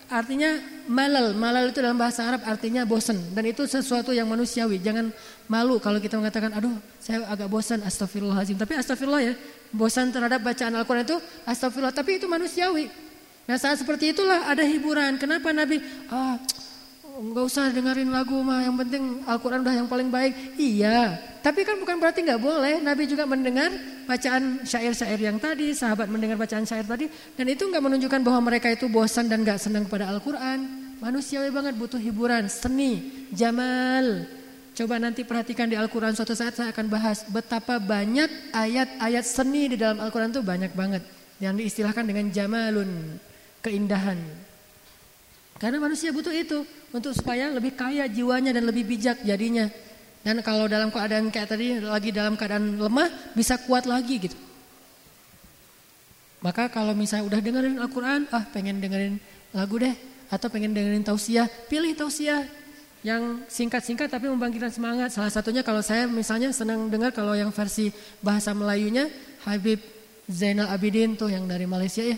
Artinya malal, malal itu dalam bahasa Arab artinya bosan dan itu sesuatu yang manusiawi. Jangan malu kalau kita mengatakan, aduh saya agak bosan, astagfirullahaladzim. Tapi astagfirullah ya, bosan terhadap bacaan Al-Quran itu astagfirullah, tapi itu manusiawi. Nah saat seperti itulah ada hiburan. Kenapa Nabi, ah nggak usah dengerin lagu mah, yang penting Al-Quran udah yang paling baik. Iya, tapi kan bukan berarti nggak boleh. Nabi juga mendengar bacaan syair-syair yang tadi, sahabat mendengar bacaan syair tadi, dan itu nggak menunjukkan bahwa mereka itu bosan dan nggak senang kepada Al-Quran. Manusiawi banget butuh hiburan, seni, jamal, Coba nanti perhatikan di Al-Quran suatu saat saya akan bahas betapa banyak ayat-ayat seni di dalam Al-Quran itu banyak banget. Yang diistilahkan dengan jamalun, keindahan. Karena manusia butuh itu untuk supaya lebih kaya jiwanya dan lebih bijak jadinya. Dan kalau dalam keadaan kayak tadi lagi dalam keadaan lemah bisa kuat lagi gitu. Maka kalau misalnya udah dengerin Al-Quran, ah pengen dengerin lagu deh. Atau pengen dengerin tausiah, pilih tausiah yang singkat-singkat tapi membangkitkan semangat. Salah satunya kalau saya misalnya senang dengar kalau yang versi bahasa Melayunya Habib Zainal Abidin tuh yang dari Malaysia ya.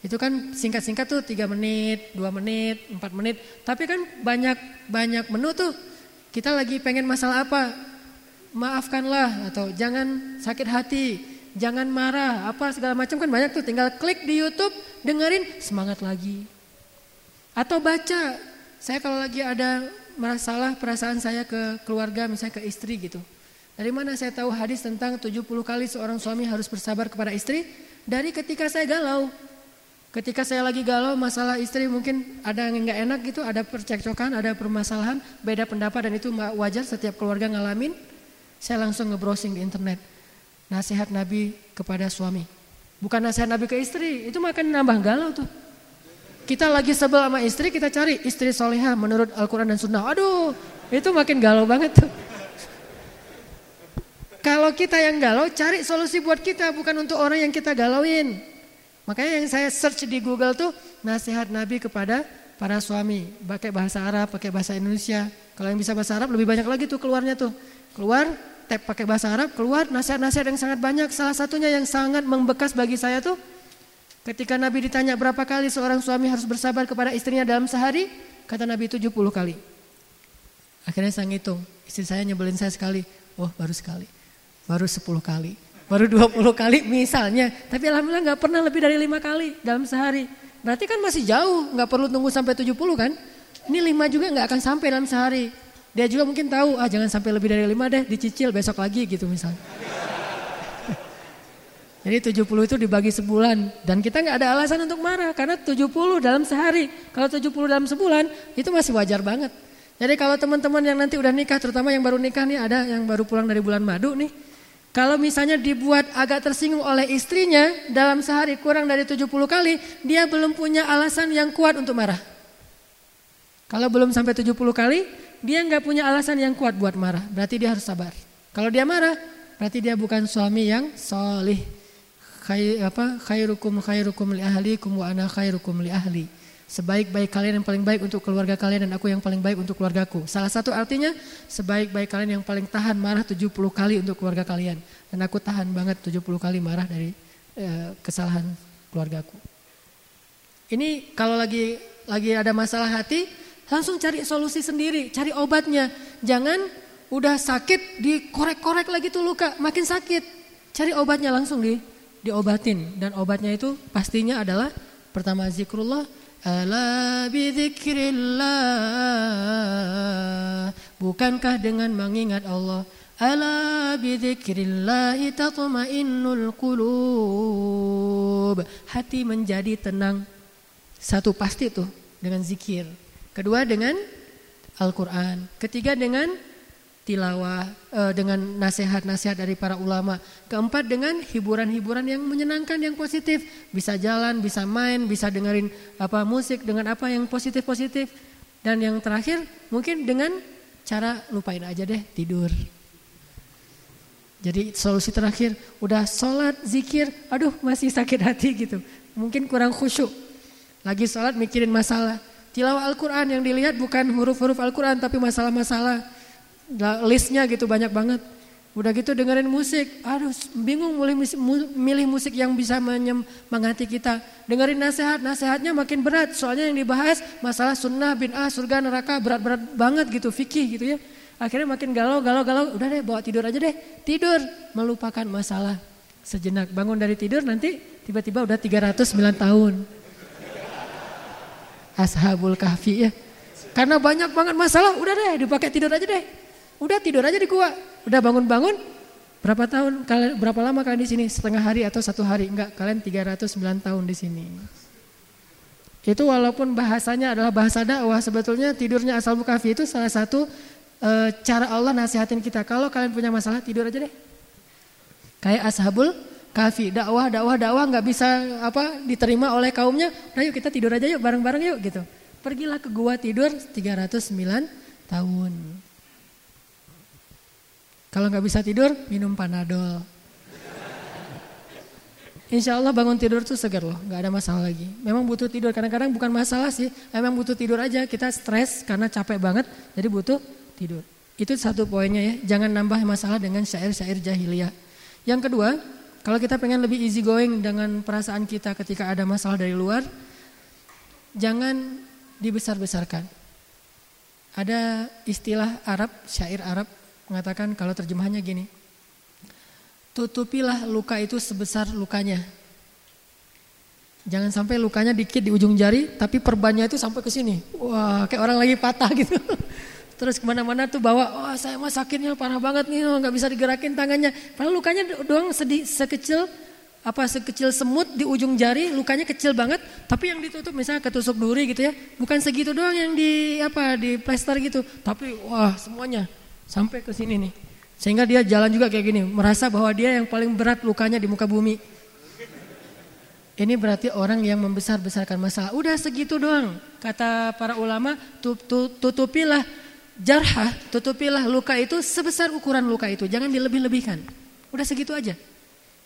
Itu kan singkat-singkat tuh 3 menit, 2 menit, 4 menit. Tapi kan banyak banyak menu tuh. Kita lagi pengen masalah apa? Maafkanlah atau jangan sakit hati, jangan marah, apa segala macam kan banyak tuh. Tinggal klik di YouTube, dengerin, semangat lagi. Atau baca. Saya kalau lagi ada masalah perasaan saya ke keluarga, misalnya ke istri gitu. Dari mana saya tahu hadis tentang 70 kali seorang suami harus bersabar kepada istri? Dari ketika saya galau. Ketika saya lagi galau masalah istri mungkin ada yang nggak enak gitu, ada percekcokan, ada permasalahan, beda pendapat dan itu wajar setiap keluarga ngalamin. Saya langsung ngebrowsing di internet. Nasihat Nabi kepada suami. Bukan nasihat Nabi ke istri, itu makan nambah galau tuh. Kita lagi sebel sama istri, kita cari istri soleha menurut Al-Quran dan Sunnah. Aduh, itu makin galau banget tuh. Kalau kita yang galau, cari solusi buat kita, bukan untuk orang yang kita galauin. Makanya yang saya search di Google tuh nasihat Nabi kepada para suami. Pakai bahasa Arab, pakai bahasa Indonesia. Kalau yang bisa bahasa Arab lebih banyak lagi tuh keluarnya tuh. Keluar, tap pakai bahasa Arab, keluar nasihat-nasihat yang sangat banyak. Salah satunya yang sangat membekas bagi saya tuh ketika Nabi ditanya berapa kali seorang suami harus bersabar kepada istrinya dalam sehari, kata Nabi 70 kali. Akhirnya saya ngitung, istri saya nyebelin saya sekali. Oh baru sekali, baru 10 kali. Baru 20 kali misalnya. Tapi alhamdulillah nggak pernah lebih dari lima kali dalam sehari. Berarti kan masih jauh, nggak perlu tunggu sampai 70 kan. Ini lima juga nggak akan sampai dalam sehari. Dia juga mungkin tahu, ah jangan sampai lebih dari lima deh, dicicil besok lagi gitu misalnya. Jadi 70 itu dibagi sebulan dan kita nggak ada alasan untuk marah karena 70 dalam sehari. Kalau 70 dalam sebulan itu masih wajar banget. Jadi kalau teman-teman yang nanti udah nikah, terutama yang baru nikah nih ada yang baru pulang dari bulan madu nih. Kalau misalnya dibuat agak tersinggung oleh istrinya dalam sehari kurang dari 70 kali, dia belum punya alasan yang kuat untuk marah. Kalau belum sampai 70 kali, dia nggak punya alasan yang kuat buat marah. Berarti dia harus sabar. Kalau dia marah, berarti dia bukan suami yang solih. Khay, apa khairukum khairukum li ahlikum wa ana khairukum li ahli. Sebaik-baik kalian yang paling baik untuk keluarga kalian dan aku yang paling baik untuk keluargaku. Salah satu artinya sebaik-baik kalian yang paling tahan marah 70 kali untuk keluarga kalian. Dan aku tahan banget 70 kali marah dari e, kesalahan keluargaku. Ini kalau lagi lagi ada masalah hati, langsung cari solusi sendiri, cari obatnya. Jangan udah sakit dikorek-korek lagi tuh luka, makin sakit. Cari obatnya langsung di diobatin. Dan obatnya itu pastinya adalah pertama zikrullah, Ala bidzikrillah. Bukankah dengan mengingat Allah Ala bidzikrillah tatma'innul qulub. Hati menjadi tenang. Satu pasti tuh dengan zikir. Kedua dengan Al-Quran. Ketiga dengan tilawah uh, dengan nasihat-nasihat dari para ulama. Keempat dengan hiburan-hiburan yang menyenangkan yang positif, bisa jalan, bisa main, bisa dengerin apa musik dengan apa yang positif-positif. Dan yang terakhir mungkin dengan cara lupain aja deh tidur. Jadi solusi terakhir udah sholat, zikir, aduh masih sakit hati gitu. Mungkin kurang khusyuk. Lagi sholat mikirin masalah. Tilawah Al-Quran yang dilihat bukan huruf-huruf Al-Quran tapi masalah-masalah listnya gitu banyak banget. Udah gitu dengerin musik, aduh bingung musik, milih musik yang bisa menyemangati kita. Dengerin nasihat, nasihatnya makin berat. Soalnya yang dibahas masalah sunnah, bin ah, surga, neraka, berat-berat banget gitu, fikih gitu ya. Akhirnya makin galau, galau, galau, udah deh bawa tidur aja deh. Tidur, melupakan masalah. Sejenak bangun dari tidur nanti tiba-tiba udah 309 tahun. Ashabul kahfi ya. Karena banyak banget masalah, udah deh dipakai tidur aja deh. Udah tidur aja di gua. Udah bangun-bangun. Berapa tahun kalian berapa lama kalian di sini? Setengah hari atau satu hari? Enggak, kalian 309 tahun di sini. Itu walaupun bahasanya adalah bahasa dakwah, sebetulnya tidurnya asal mukafi itu salah satu e, cara Allah nasihatin kita. Kalau kalian punya masalah tidur aja deh. Kayak ashabul kafi, dakwah, dakwah, dakwah nggak bisa apa diterima oleh kaumnya. Nah yuk kita tidur aja yuk bareng-bareng yuk gitu. Pergilah ke gua tidur 309 tahun. Kalau nggak bisa tidur, minum panadol. Insya Allah bangun tidur tuh segar loh, nggak ada masalah lagi. Memang butuh tidur, kadang-kadang bukan masalah sih, memang butuh tidur aja. Kita stres karena capek banget, jadi butuh tidur. Itu satu poinnya ya, jangan nambah masalah dengan syair-syair jahiliyah. Yang kedua, kalau kita pengen lebih easy going dengan perasaan kita ketika ada masalah dari luar, jangan dibesar-besarkan. Ada istilah Arab, syair Arab mengatakan kalau terjemahannya gini. Tutupilah luka itu sebesar lukanya. Jangan sampai lukanya dikit di ujung jari, tapi perbannya itu sampai ke sini. Wah, kayak orang lagi patah gitu. Terus ke mana-mana tuh bawa, wah saya mah sakitnya parah banget nih, nggak bisa digerakin tangannya. Padahal lukanya doang sedih, sekecil apa sekecil semut di ujung jari, lukanya kecil banget, tapi yang ditutup misalnya ketusuk duri gitu ya, bukan segitu doang yang di apa di plester gitu, tapi wah semuanya sampai ke sini nih. Sehingga dia jalan juga kayak gini, merasa bahwa dia yang paling berat lukanya di muka bumi. Ini berarti orang yang membesar-besarkan masalah. Udah segitu doang. Kata para ulama, tutupilah jarhah, tutupilah luka itu sebesar ukuran luka itu. Jangan dilebih-lebihkan. Udah segitu aja.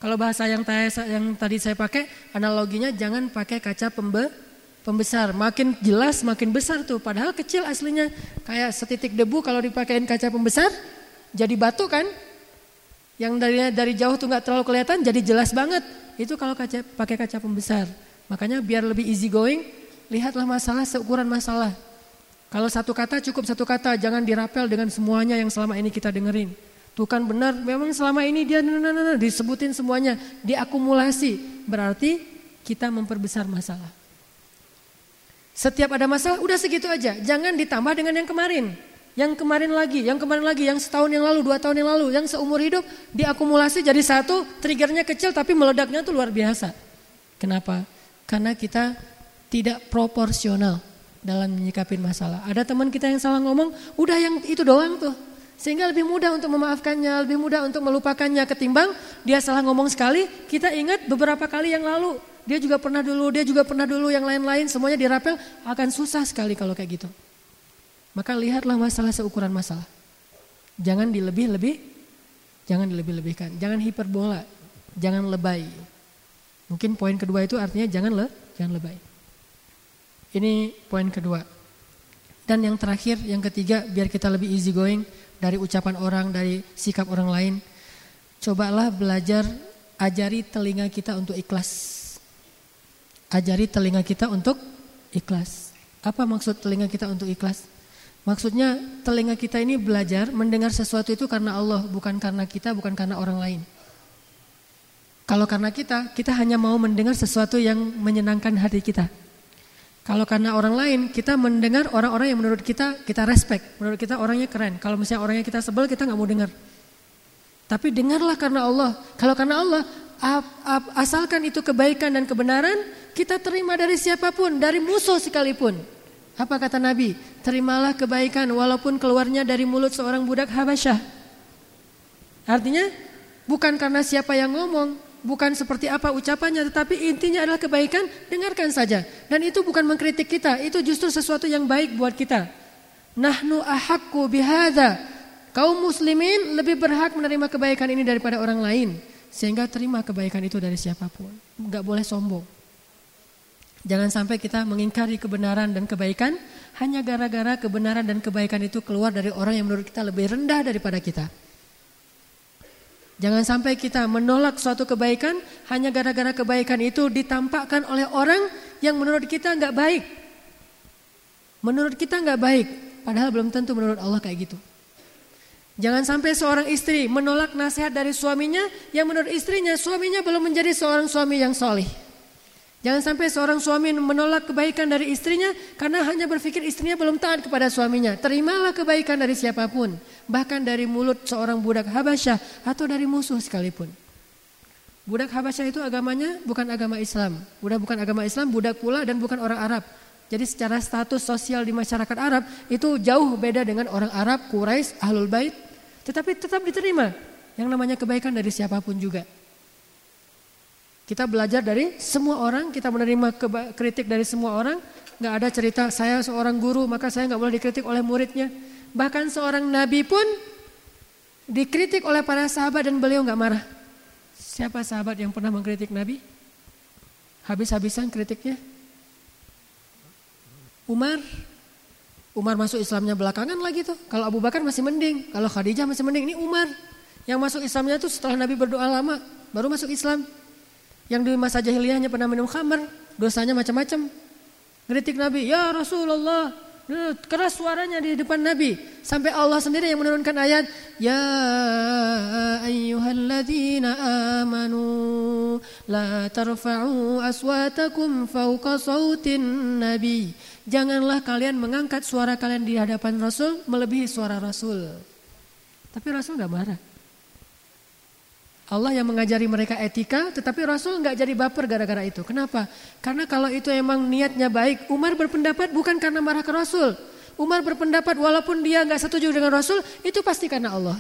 Kalau bahasa yang, yang tadi saya pakai, analoginya jangan pakai kaca pembe, pembesar. Makin jelas makin besar tuh. Padahal kecil aslinya. Kayak setitik debu kalau dipakein kaca pembesar, jadi batu kan. Yang dari dari jauh tuh nggak terlalu kelihatan, jadi jelas banget. Itu kalau kaca pakai kaca pembesar. Makanya biar lebih easy going, lihatlah masalah seukuran masalah. Kalau satu kata cukup satu kata, jangan dirapel dengan semuanya yang selama ini kita dengerin. Tuh kan benar, memang selama ini dia nah, nah, nah, disebutin semuanya, diakumulasi. Berarti kita memperbesar masalah. Setiap ada masalah udah segitu aja, jangan ditambah dengan yang kemarin. Yang kemarin lagi, yang kemarin lagi, yang setahun yang lalu, dua tahun yang lalu, yang seumur hidup diakumulasi jadi satu, triggernya kecil tapi meledaknya tuh luar biasa. Kenapa? Karena kita tidak proporsional dalam menyikapin masalah. Ada teman kita yang salah ngomong, udah yang itu doang tuh. Sehingga lebih mudah untuk memaafkannya, lebih mudah untuk melupakannya ketimbang dia salah ngomong sekali, kita ingat beberapa kali yang lalu. Dia juga pernah dulu, dia juga pernah dulu, yang lain-lain semuanya dirapel akan susah sekali kalau kayak gitu. Maka lihatlah masalah seukuran masalah. Jangan dilebih-lebih, jangan dilebih-lebihkan, jangan hiperbola, jangan lebay. Mungkin poin kedua itu artinya jangan le, jangan lebay. Ini poin kedua. Dan yang terakhir, yang ketiga, biar kita lebih easy going, dari ucapan orang, dari sikap orang lain. Cobalah belajar ajari telinga kita untuk ikhlas. Ajari telinga kita untuk ikhlas. Apa maksud telinga kita untuk ikhlas? Maksudnya telinga kita ini belajar mendengar sesuatu itu karena Allah, bukan karena kita, bukan karena orang lain. Kalau karena kita, kita hanya mau mendengar sesuatu yang menyenangkan hati kita. Kalau karena orang lain, kita mendengar orang-orang yang menurut kita kita respect, menurut kita orangnya keren. Kalau misalnya orangnya kita sebel, kita nggak mau dengar. Tapi dengarlah karena Allah. Kalau karena Allah, asalkan itu kebaikan dan kebenaran, kita terima dari siapa pun, dari musuh sekalipun. Apa kata Nabi? Terimalah kebaikan walaupun keluarnya dari mulut seorang budak Habasyah. Artinya bukan karena siapa yang ngomong, bukan seperti apa ucapannya tetapi intinya adalah kebaikan, dengarkan saja. Dan itu bukan mengkritik kita, itu justru sesuatu yang baik buat kita. Nahnu ahakku bihada. Kaum muslimin lebih berhak menerima kebaikan ini daripada orang lain. Sehingga terima kebaikan itu dari siapa pun. Enggak boleh sombong. Jangan sampai kita mengingkari kebenaran dan kebaikan hanya gara-gara kebenaran dan kebaikan itu keluar dari orang yang menurut kita lebih rendah daripada kita. Jangan sampai kita menolak suatu kebaikan hanya gara-gara kebaikan itu ditampakkan oleh orang yang menurut kita nggak baik. Menurut kita nggak baik, padahal belum tentu menurut Allah kayak gitu. Jangan sampai seorang istri menolak nasihat dari suaminya yang menurut istrinya suaminya belum menjadi seorang suami yang solih. Jangan sampai seorang suami menolak kebaikan dari istrinya karena hanya berpikir istrinya belum taat kepada suaminya. Terimalah kebaikan dari siapa pun, bahkan dari mulut seorang budak Habasyah atau dari musuh sekalipun. Budak Habasyah itu agamanya bukan agama Islam. Budak bukan agama Islam, budak pula dan bukan orang Arab. Jadi secara status sosial di masyarakat Arab itu jauh beda dengan orang Arab, Quraisy, Ahlul Bait. Tetapi tetap diterima yang namanya kebaikan dari siapa pun juga. Kita belajar dari semua orang, kita menerima kritik dari semua orang. Nggak ada cerita saya seorang guru maka saya nggak boleh dikritik oleh muridnya. Bahkan seorang nabi pun dikritik oleh para sahabat dan beliau nggak marah. Siapa sahabat yang pernah mengkritik nabi? Habis-habisan kritiknya. Umar, Umar masuk Islamnya belakangan lagi tuh. Kalau Abu Bakar masih mending, kalau Khadijah masih mending. Ini Umar yang masuk Islamnya tuh setelah Nabi berdoa lama, baru masuk Islam. Yang di masa jahiliyahnya pernah minum khamar, dosanya macam-macam. Ngeritik Nabi, ya Rasulullah, keras suaranya di depan Nabi. Sampai Allah sendiri yang menurunkan ayat, Ya ayyuhalladzina amanu, la tarfa'u aswatakum fauqa sautin Nabi. Janganlah kalian mengangkat suara kalian di hadapan Rasul melebihi suara Rasul. Tapi Rasul gak marah. Allah yang mengajari mereka etika, tetapi Rasul nggak jadi baper gara-gara itu. Kenapa? Karena kalau itu emang niatnya baik, Umar berpendapat bukan karena marah ke Rasul. Umar berpendapat walaupun dia nggak setuju dengan Rasul, itu pasti karena Allah.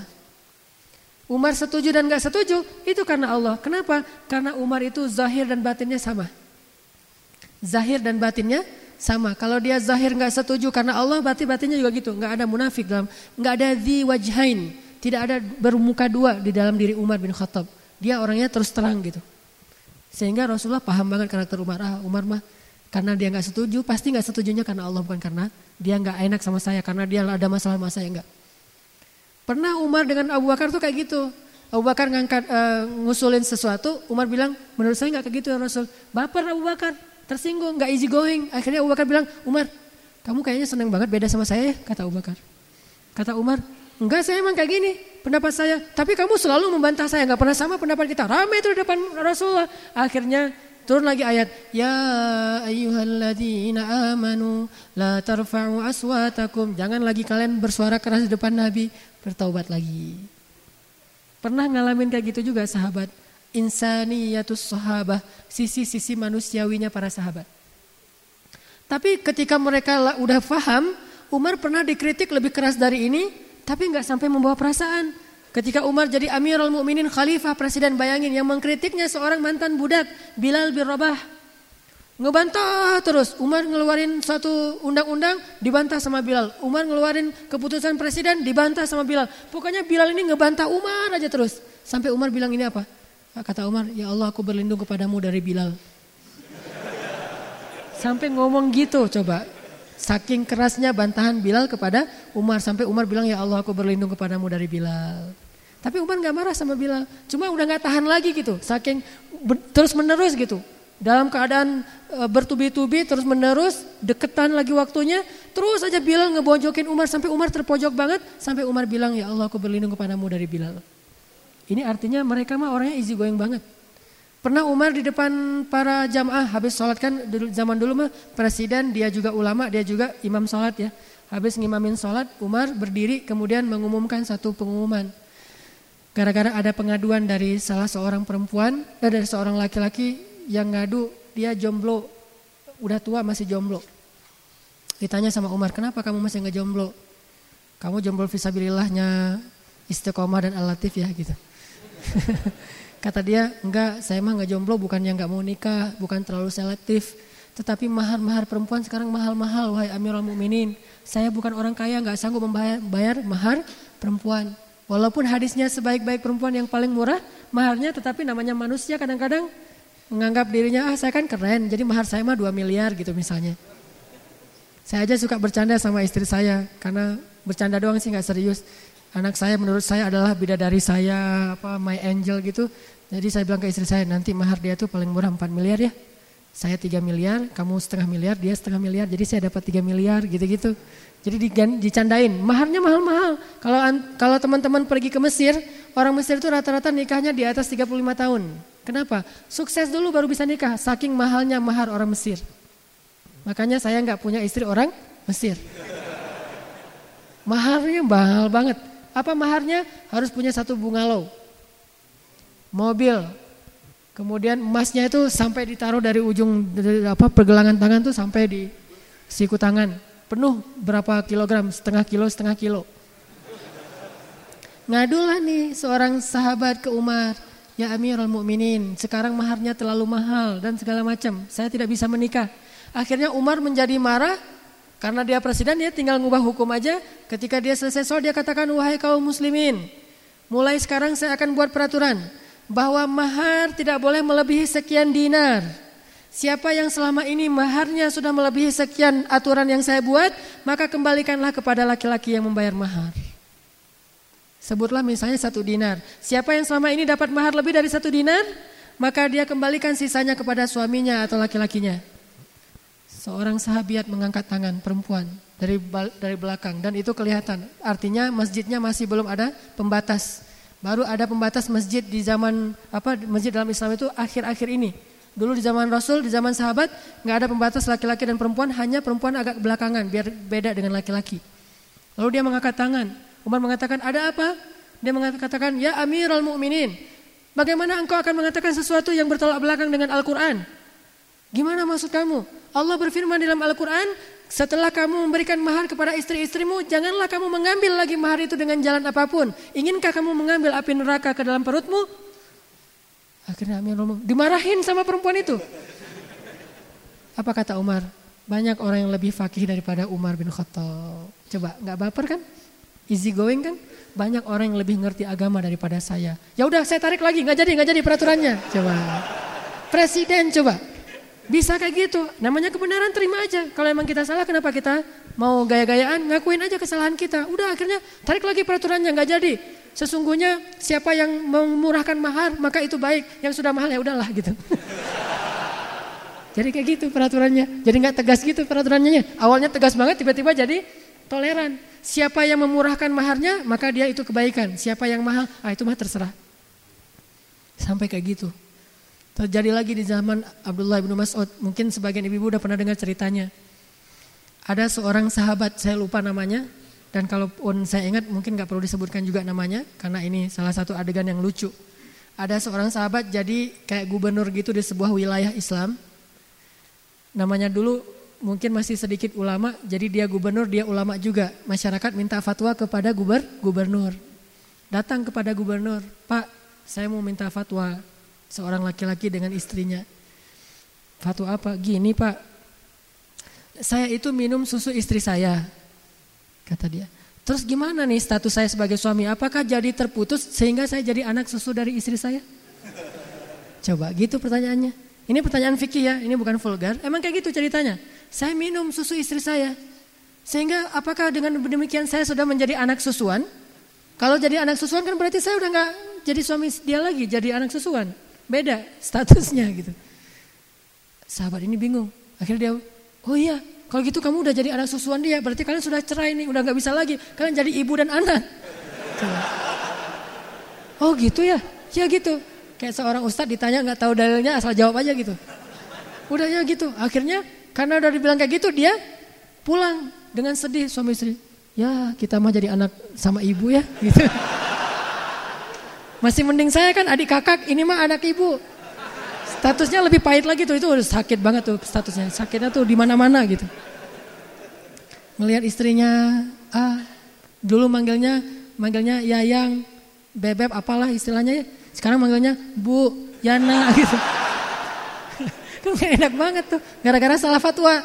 Umar setuju dan nggak setuju, itu karena Allah. Kenapa? Karena Umar itu zahir dan batinnya sama. Zahir dan batinnya sama. Kalau dia zahir nggak setuju karena Allah, berarti batinnya juga gitu. Nggak ada munafik dalam, nggak ada di wajhain tidak ada bermuka dua di dalam diri Umar bin Khattab. Dia orangnya terus terang gitu. Sehingga Rasulullah paham banget karakter Umar. Ah, Umar mah karena dia nggak setuju, pasti nggak setujunya karena Allah bukan karena dia nggak enak sama saya, karena dia ada masalah sama saya enggak. Pernah Umar dengan Abu Bakar tuh kayak gitu. Abu Bakar ngangkat uh, ngusulin sesuatu, Umar bilang, menurut saya nggak kayak gitu ya Rasul. Baper Abu Bakar, tersinggung, nggak easy going. Akhirnya Abu Bakar bilang, Umar, kamu kayaknya seneng banget beda sama saya ya, kata Abu Bakar. Kata Umar, Enggak saya emang kayak gini pendapat saya. Tapi kamu selalu membantah saya. Enggak pernah sama pendapat kita. Ramai itu di depan Rasulullah. Akhirnya turun lagi ayat. Ya ayyuhalladzina amanu la tarfa'u aswatakum. Jangan lagi kalian bersuara keras di depan Nabi. Bertaubat lagi. Pernah ngalamin kayak gitu juga sahabat. Insaniyatus sahabah. Sisi-sisi manusiawinya para sahabat. Tapi ketika mereka udah faham, Umar pernah dikritik lebih keras dari ini, tapi nggak sampai membawa perasaan. Ketika Umar jadi Amirul Mukminin Khalifah Presiden bayangin yang mengkritiknya seorang mantan budak Bilal bin Rabah. Ngebantah terus. Umar ngeluarin satu undang-undang dibantah sama Bilal. Umar ngeluarin keputusan presiden dibantah sama Bilal. Pokoknya Bilal ini ngebantah Umar aja terus. Sampai Umar bilang ini apa? Kata Umar, ya Allah aku berlindung kepadamu dari Bilal. Sampai ngomong gitu coba. Saking kerasnya bantahan Bilal kepada Umar sampai Umar bilang ya Allah aku berlindung kepadamu dari Bilal. Tapi Umar nggak marah sama Bilal, cuma udah nggak tahan lagi gitu, saking terus menerus gitu. Dalam keadaan e, bertubi-tubi terus menerus, deketan lagi waktunya, terus aja Bilal ngebojokin Umar sampai Umar terpojok banget, sampai Umar bilang ya Allah aku berlindung kepadamu dari Bilal. Ini artinya mereka mah orangnya easy going banget. Pernah Umar di depan para jamaah habis sholat kan zaman dulu mah presiden dia juga ulama dia juga imam sholat ya. Habis ngimamin sholat Umar berdiri kemudian mengumumkan satu pengumuman. Gara-gara ada pengaduan dari salah seorang perempuan eh, dari seorang laki-laki yang ngadu dia jomblo udah tua masih jomblo. Ditanya sama Umar kenapa kamu masih nggak jomblo? Kamu jomblo visabilillahnya istiqomah dan alatif ya gitu. Kata dia, enggak, saya mah enggak jomblo bukan yang enggak mau nikah, bukan terlalu selektif. Tetapi mahar-mahar perempuan sekarang mahal-mahal, wahai Amirul Mukminin. Saya bukan orang kaya, enggak sanggup membayar bayar mahar perempuan. Walaupun hadisnya sebaik-baik perempuan yang paling murah, maharnya tetapi namanya manusia kadang-kadang menganggap dirinya, ah saya kan keren, jadi mahar saya mah 2 miliar gitu misalnya. Saya aja suka bercanda sama istri saya, karena bercanda doang sih nggak serius. Anak saya menurut saya adalah bidadari saya, apa my angel gitu. Jadi saya bilang ke istri saya, nanti mahar dia tuh paling murah 4 miliar ya. Saya 3 miliar, kamu setengah miliar, dia setengah miliar, jadi saya dapat 3 miliar gitu-gitu. Jadi dicandain, maharnya mahal-mahal. Kalau kalau teman-teman pergi ke Mesir, orang Mesir itu rata-rata nikahnya di atas 35 tahun. Kenapa? Sukses dulu baru bisa nikah, saking mahalnya mahar orang Mesir. Makanya saya nggak punya istri orang Mesir. Maharnya mahal banget. Apa maharnya? Harus punya satu bungalow mobil. Kemudian emasnya itu sampai ditaruh dari ujung dari apa pergelangan tangan tuh sampai di siku tangan. Penuh berapa kilogram? Setengah kilo, setengah kilo. Ngadulah nih seorang sahabat ke Umar. Ya Amirul Mukminin, sekarang maharnya terlalu mahal dan segala macam. Saya tidak bisa menikah. Akhirnya Umar menjadi marah karena dia presiden dia tinggal ngubah hukum aja. Ketika dia selesai soal dia katakan wahai kaum muslimin, mulai sekarang saya akan buat peraturan bahwa mahar tidak boleh melebihi sekian dinar. Siapa yang selama ini maharnya sudah melebihi sekian aturan yang saya buat, maka kembalikanlah kepada laki-laki yang membayar mahar. Sebutlah misalnya satu dinar. Siapa yang selama ini dapat mahar lebih dari satu dinar, maka dia kembalikan sisanya kepada suaminya atau laki-lakinya. Seorang sahabiat mengangkat tangan perempuan dari dari belakang dan itu kelihatan. Artinya masjidnya masih belum ada pembatas. Baru ada pembatas masjid di zaman apa masjid dalam Islam itu akhir-akhir ini. Dulu di zaman Rasul, di zaman sahabat nggak ada pembatas laki-laki dan perempuan, hanya perempuan agak belakangan biar beda dengan laki-laki. Lalu dia mengangkat tangan, Umar mengatakan, ada apa? Dia mengatakan, ya Amirul Mukminin, bagaimana engkau akan mengatakan sesuatu yang bertolak belakang dengan Al-Quran? Gimana maksud kamu? Allah berfirman dalam Al-Quran, setelah kamu memberikan mahar kepada istri-istrimu, janganlah kamu mengambil lagi mahar itu dengan jalan apa pun. Inginkah kamu mengambil api neraka ke dalam perutmu? Akhirnya Amirul Mukminin dimarahin sama perempuan itu. Apa kata Umar? Banyak orang yang lebih fakih daripada Umar bin Khattab. Coba, nggak baper kan? easy going kan? Banyak orang yang lebih ngerti agama daripada saya. Ya udah saya tarik lagi, nggak jadi, nggak jadi peraturannya. Coba. Presiden coba. Bisa kayak gitu. Namanya kebenaran terima aja. Kalau emang kita salah kenapa kita mau gaya-gayaan? Ngakuin aja kesalahan kita. Udah akhirnya tarik lagi peraturannya nggak jadi. Sesungguhnya siapa yang memurahkan mahar maka itu baik. Yang sudah mahal ya udahlah gitu. jadi kayak gitu peraturannya. Jadi nggak tegas gitu peraturannya. Awalnya tegas banget tiba-tiba jadi toleran. Siapa yang memurahkan maharnya, maka dia itu kebaikan. Siapa yang mahal, ah itu mah terserah. Sampai kayak gitu. Terjadi lagi di zaman Abdullah bin Mas'ud. Mungkin sebagian ibu-ibu udah pernah dengar ceritanya. Ada seorang sahabat, saya lupa namanya. Dan kalaupun saya ingat mungkin gak perlu disebutkan juga namanya. Karena ini salah satu adegan yang lucu. Ada seorang sahabat jadi kayak gubernur gitu di sebuah wilayah Islam. Namanya dulu mungkin masih sedikit ulama, jadi dia gubernur, dia ulama juga. Masyarakat minta fatwa kepada guber, gubernur. Datang kepada gubernur, Pak, saya mau minta fatwa seorang laki-laki dengan istrinya. Fatwa apa? Gini Pak, saya itu minum susu istri saya, kata dia. Terus gimana nih status saya sebagai suami? Apakah jadi terputus sehingga saya jadi anak susu dari istri saya? Coba gitu pertanyaannya. Ini pertanyaan fikih ya, ini bukan vulgar. Emang kayak gitu ceritanya. Saya minum susu istri saya. Sehingga apakah dengan demikian saya sudah menjadi anak susuan? Kalau jadi anak susuan kan berarti saya udah nggak jadi suami dia lagi, jadi anak susuan. Beda statusnya gitu. Sahabat ini bingung. Akhirnya dia, oh iya, kalau gitu kamu udah jadi anak susuan dia, berarti kalian sudah cerai nih, udah nggak bisa lagi. Kalian jadi ibu dan anak. Oh gitu ya, ya gitu. Kayak seorang ustadz ditanya nggak tahu dalilnya asal jawab aja gitu. Udah ya gitu. Akhirnya karena udah dibilang kayak gitu dia pulang dengan sedih suami istri. Ya kita mah jadi anak sama ibu ya gitu. Masih mending saya kan adik kakak, ini mah anak ibu. Statusnya lebih pahit lagi tuh, itu udah sakit banget tuh statusnya. Sakitnya tuh di mana-mana gitu. Melihat istrinya, ah, dulu manggilnya, manggilnya Yayang, Bebeb apalah istilahnya ya. Sekarang manggilnya Bu, Yana gitu. Kan enak banget tuh, gara-gara salah fatwa.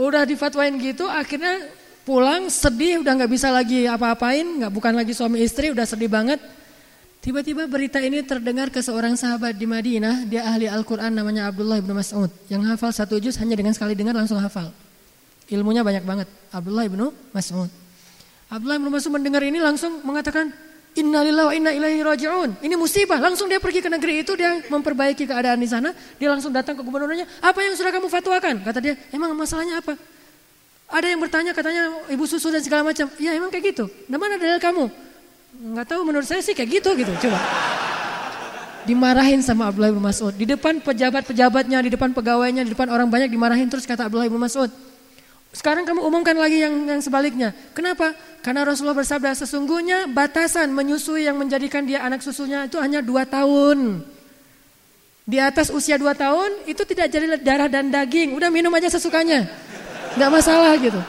Udah difatwain gitu, akhirnya pulang sedih, udah gak bisa lagi apa-apain, nggak bukan lagi suami istri, udah sedih banget. Tiba-tiba berita ini terdengar ke seorang sahabat di Madinah, dia ahli Al-Quran namanya Abdullah bin Mas'ud. Yang hafal satu juz hanya dengan sekali dengar langsung hafal. Ilmunya banyak banget, Abdullah bin Mas'ud. Abdullah bin Mas'ud mendengar ini langsung mengatakan, Innalillahi wa inna ilaihi raji'un. Ini musibah. Langsung dia pergi ke negeri itu, dia memperbaiki keadaan di sana. Dia langsung datang ke gubernurnya. Apa yang sudah kamu fatwakan? Kata dia, emang masalahnya apa? Ada yang bertanya katanya ibu susu dan segala macam. Ya emang kayak gitu. Nah mana dalil kamu? Nggak tahu menurut saya sih kayak gitu gitu. Coba. Dimarahin sama Abdullah bin Mas'ud. Di depan pejabat-pejabatnya, di depan pegawainya, di depan orang banyak dimarahin terus kata Abdullah bin Mas'ud. Sekarang kamu umumkan lagi yang, yang sebaliknya. Kenapa? Karena Rasulullah bersabda sesungguhnya batasan menyusui yang menjadikan dia anak susunya itu hanya dua tahun. Di atas usia dua tahun itu tidak jadi darah dan daging. Udah minum aja sesukanya. Gak masalah gitu.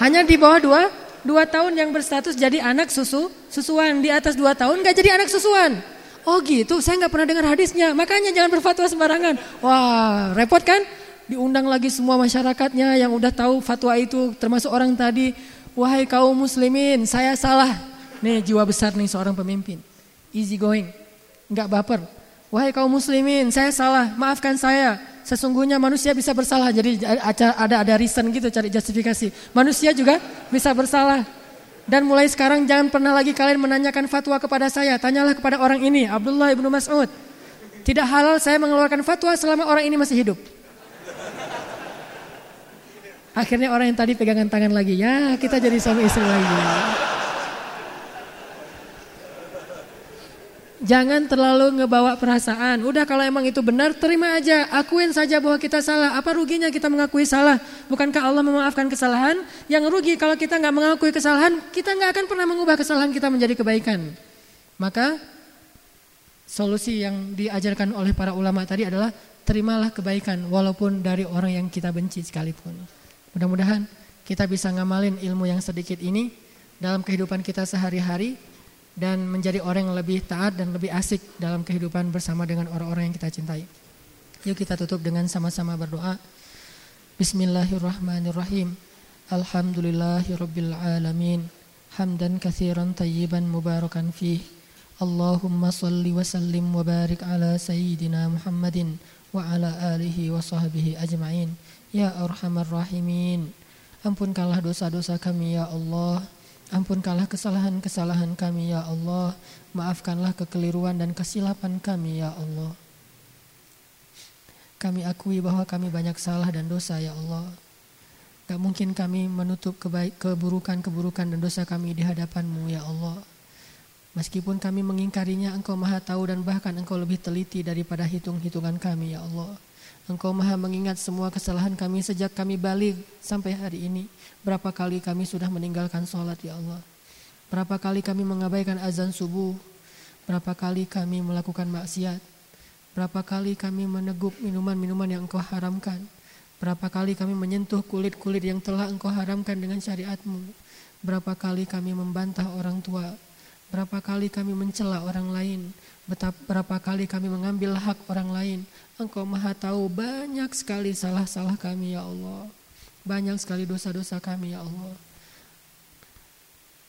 Hanya di bawah dua, dua tahun yang berstatus jadi anak susu, susuan. Di atas dua tahun gak jadi anak susuan. Oh gitu, saya nggak pernah dengar hadisnya. Makanya jangan berfatwa sembarangan. Wah, repot kan? Diundang lagi semua masyarakatnya yang udah tahu fatwa itu, termasuk orang tadi. Wahai kaum muslimin, saya salah. Nih jiwa besar nih seorang pemimpin. Easy going, nggak baper. Wahai kaum muslimin, saya salah, maafkan saya. Sesungguhnya manusia bisa bersalah. Jadi ada ada reason gitu cari justifikasi. Manusia juga bisa bersalah. Dan mulai sekarang jangan pernah lagi kalian menanyakan fatwa kepada saya. Tanyalah kepada orang ini, Abdullah ibnu Mas'ud. Tidak halal saya mengeluarkan fatwa selama orang ini masih hidup. Akhirnya orang yang tadi pegangan tangan lagi, ya kita jadi suami istri lagi. Jangan terlalu ngebawa perasaan. Udah kalau emang itu benar, terima aja. Akuin saja bahwa kita salah. Apa ruginya kita mengakui salah? Bukankah Allah memaafkan kesalahan? Yang rugi kalau kita nggak mengakui kesalahan, kita nggak akan pernah mengubah kesalahan kita menjadi kebaikan. Maka solusi yang diajarkan oleh para ulama tadi adalah terimalah kebaikan walaupun dari orang yang kita benci sekalipun. Mudah-mudahan kita bisa ngamalin ilmu yang sedikit ini dalam kehidupan kita sehari-hari dan menjadi orang yang lebih taat dan lebih asik dalam kehidupan bersama dengan orang-orang yang kita cintai. Yuk kita tutup dengan sama-sama berdoa. Bismillahirrahmanirrahim. Alhamdulillahirabbil alamin. Hamdan katsiran tayyiban mubarakan fih. Allahumma salli wa sallim wa barik ala sayyidina Muhammadin wa ala alihi wa sahbihi ajma'in. Ya arhamar rahimin. Ampunkanlah dosa-dosa kami ya Allah Ampunkanlah kesalahan-kesalahan kami ya Allah. Maafkanlah kekeliruan dan kesilapan kami ya Allah. Kami akui bahwa kami banyak salah dan dosa ya Allah. Gak mungkin kami menutup keburukan-keburukan dan dosa kami di hadapanmu ya Allah. Meskipun kami mengingkarinya, Engkau maha tahu dan bahkan Engkau lebih teliti daripada hitung-hitungan kami ya Allah. Engkau maha mengingat semua kesalahan kami sejak kami balik sampai hari ini. Berapa kali kami sudah meninggalkan sholat ya Allah. Berapa kali kami mengabaikan azan subuh. Berapa kali kami melakukan maksiat. Berapa kali kami menegup minuman-minuman yang engkau haramkan. Berapa kali kami menyentuh kulit-kulit yang telah engkau haramkan dengan syariatmu. Berapa kali kami membantah orang tua. Berapa kali kami mencela orang lain. Betapa berapa kali kami mengambil hak orang lain. Engkau maha tahu banyak sekali salah-salah kami ya Allah. Banyak sekali dosa-dosa kami ya Allah.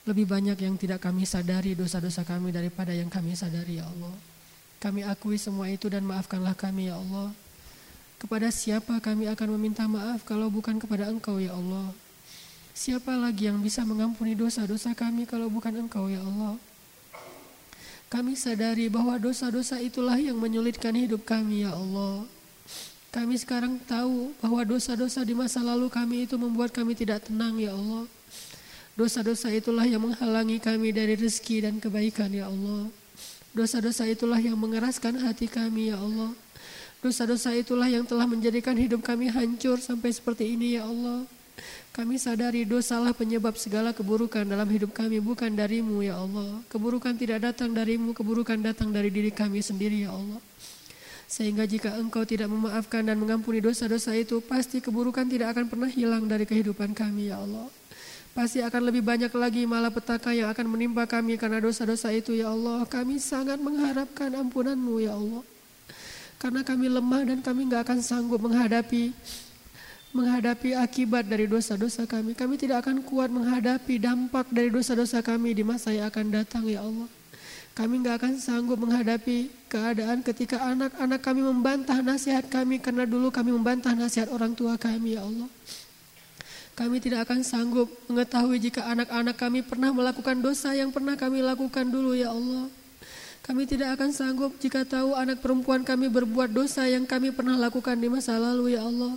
Lebih banyak yang tidak kami sadari dosa-dosa kami daripada yang kami sadari ya Allah. Kami akui semua itu dan maafkanlah kami ya Allah. Kepada siapa kami akan meminta maaf kalau bukan kepada Engkau ya Allah. Siapa lagi yang bisa mengampuni dosa-dosa kami kalau bukan Engkau ya Allah. Kami sadari bahwa dosa-dosa itulah yang menyulitkan hidup kami ya Allah. Kami sekarang tahu bahwa dosa-dosa di masa lalu kami itu membuat kami tidak tenang ya Allah. Dosa-dosa itulah yang menghalangi kami dari rezeki dan kebaikan ya Allah. Dosa-dosa itulah yang mengeraskan hati kami ya Allah. Dosa-dosa itulah yang telah menjadikan hidup kami hancur sampai seperti ini ya Allah. Kami sadari dosalah penyebab segala keburukan dalam hidup kami bukan darimu ya Allah. Keburukan tidak datang darimu, keburukan datang dari diri kami sendiri ya Allah. Sehingga jika engkau tidak memaafkan dan mengampuni dosa-dosa itu, pasti keburukan tidak akan pernah hilang dari kehidupan kami ya Allah. Pasti akan lebih banyak lagi malapetaka yang akan menimpa kami karena dosa-dosa itu ya Allah. Kami sangat mengharapkan ampunanmu ya Allah. Karena kami lemah dan kami gak akan sanggup menghadapi menghadapi akibat dari dosa-dosa kami. Kami tidak akan kuat menghadapi dampak dari dosa-dosa kami di masa yang akan datang ya Allah. Kami nggak akan sanggup menghadapi keadaan ketika anak-anak kami membantah nasihat kami karena dulu kami membantah nasihat orang tua kami ya Allah. Kami tidak akan sanggup mengetahui jika anak-anak kami pernah melakukan dosa yang pernah kami lakukan dulu ya Allah. Kami tidak akan sanggup jika tahu anak perempuan kami berbuat dosa yang kami pernah lakukan di masa lalu ya Allah.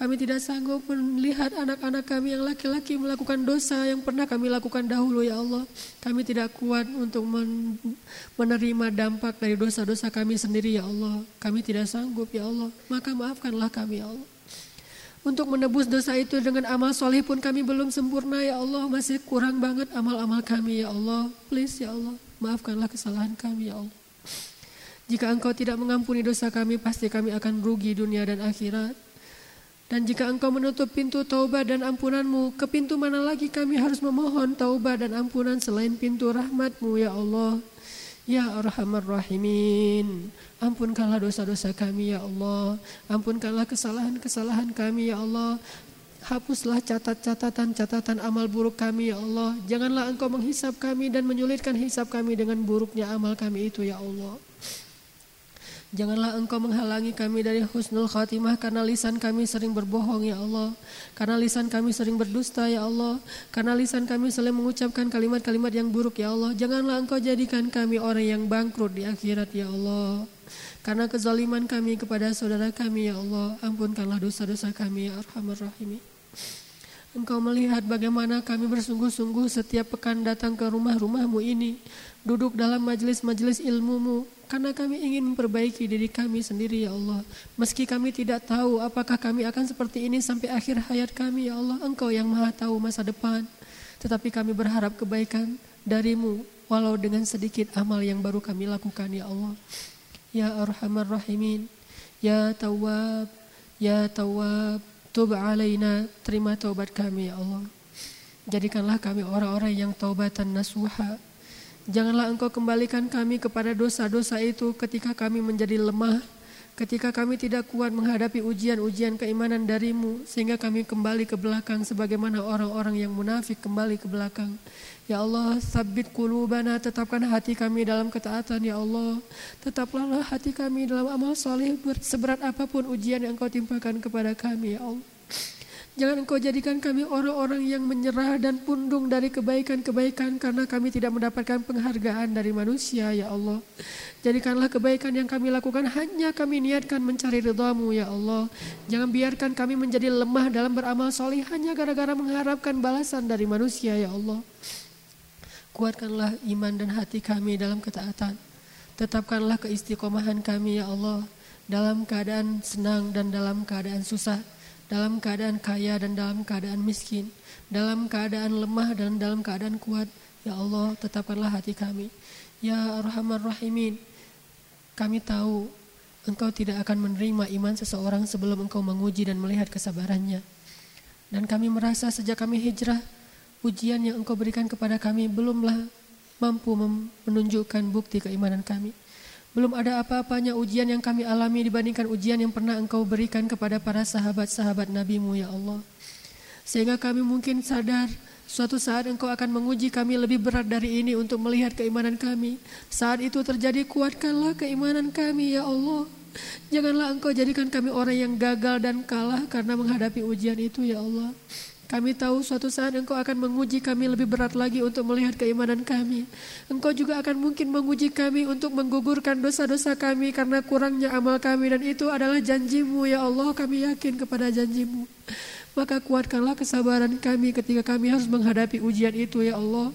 Kami tidak sanggup melihat anak-anak kami yang laki-laki melakukan dosa yang pernah kami lakukan dahulu ya Allah. Kami tidak kuat untuk menerima dampak dari dosa-dosa kami sendiri ya Allah. Kami tidak sanggup ya Allah. Maka maafkanlah kami ya Allah. Untuk menebus dosa itu dengan amal soleh pun kami belum sempurna ya Allah. Masih kurang banget amal-amal kami ya Allah. Please ya Allah. Maafkanlah kesalahan kami ya Allah. Jika engkau tidak mengampuni dosa kami, pasti kami akan rugi dunia dan akhirat. Dan jika engkau menutup pintu taubat dan ampunanmu, ke pintu mana lagi kami harus memohon taubat dan ampunan selain pintu rahmatmu ya Allah. Ya Arhamar Rahimin. Ampunkanlah dosa-dosa kami ya Allah. Ampunkanlah kesalahan-kesalahan kami ya Allah. Hapuslah catat-catatan-catatan amal buruk kami ya Allah. Janganlah engkau menghisap kami dan menyulitkan hisap kami dengan buruknya amal kami itu ya Allah Janganlah engkau menghalangi kami dari husnul khatimah karena lisan kami sering berbohong ya Allah. Karena lisan kami sering berdusta ya Allah. Karena lisan kami sering mengucapkan kalimat-kalimat yang buruk ya Allah. Janganlah engkau jadikan kami orang yang bangkrut di akhirat ya Allah. Karena kezaliman kami kepada saudara kami ya Allah. Ampunkanlah dosa-dosa kami ya Arhamar Rahimi. Engkau melihat bagaimana kami bersungguh-sungguh setiap pekan datang ke rumah-rumahmu ini. Duduk dalam majelis-majelis ilmumu karena kami ingin memperbaiki diri kami sendiri ya Allah. Meski kami tidak tahu apakah kami akan seperti ini sampai akhir hayat kami ya Allah. Engkau yang maha tahu masa depan. Tetapi kami berharap kebaikan darimu walau dengan sedikit amal yang baru kami lakukan ya Allah. Ya Arhamar Rahimin. Ya Tawab. Ya Tawab. Tub alaina. Terima taubat kami ya Allah. Jadikanlah kami orang-orang yang taubatan nasuha Janganlah engkau kembalikan kami kepada dosa-dosa itu ketika kami menjadi lemah, ketika kami tidak kuat menghadapi ujian-ujian keimanan darimu, sehingga kami kembali ke belakang sebagaimana orang-orang yang munafik kembali ke belakang. Ya Allah, sabit kulubana, tetapkan hati kami dalam ketaatan, Ya Allah. Tetaplah hati kami dalam amal soleh seberat apa pun ujian yang engkau timpakan kepada kami, Ya Allah. Jangan engkau jadikan kami orang-orang yang menyerah dan pundung dari kebaikan-kebaikan karena kami tidak mendapatkan penghargaan dari manusia ya Allah. Jadikanlah kebaikan yang kami lakukan hanya kami niatkan mencari ridhamu ya Allah. Jangan biarkan kami menjadi lemah dalam beramal soleh hanya gara-gara mengharapkan balasan dari manusia ya Allah. Kuatkanlah iman dan hati kami dalam ketaatan. Tetapkanlah keistiqomahan kami ya Allah dalam keadaan senang dan dalam keadaan susah dalam keadaan kaya dan dalam keadaan miskin, dalam keadaan lemah dan dalam keadaan kuat. Ya Allah, tetapkanlah hati kami. Ya Arhamar Rahimin, kami tahu Engkau tidak akan menerima iman seseorang sebelum Engkau menguji dan melihat kesabarannya. Dan kami merasa sejak kami hijrah, ujian yang Engkau berikan kepada kami belumlah mampu menunjukkan bukti keimanan kami. Belum ada apa-apanya ujian yang kami alami dibandingkan ujian yang pernah engkau berikan kepada para sahabat-sahabat NabiMu ya Allah. Sehingga kami mungkin sadar suatu saat engkau akan menguji kami lebih berat dari ini untuk melihat keimanan kami. Saat itu terjadi kuatkanlah keimanan kami ya Allah. Janganlah engkau jadikan kami orang yang gagal dan kalah karena menghadapi ujian itu ya Allah. Kami tahu suatu saat Engkau akan menguji kami lebih berat lagi untuk melihat keimanan kami. Engkau juga akan mungkin menguji kami untuk menggugurkan dosa-dosa kami karena kurangnya amal kami. Dan itu adalah janjimu ya Allah, kami yakin kepada janjimu. Maka kuatkanlah kesabaran kami ketika kami harus menghadapi ujian itu ya Allah.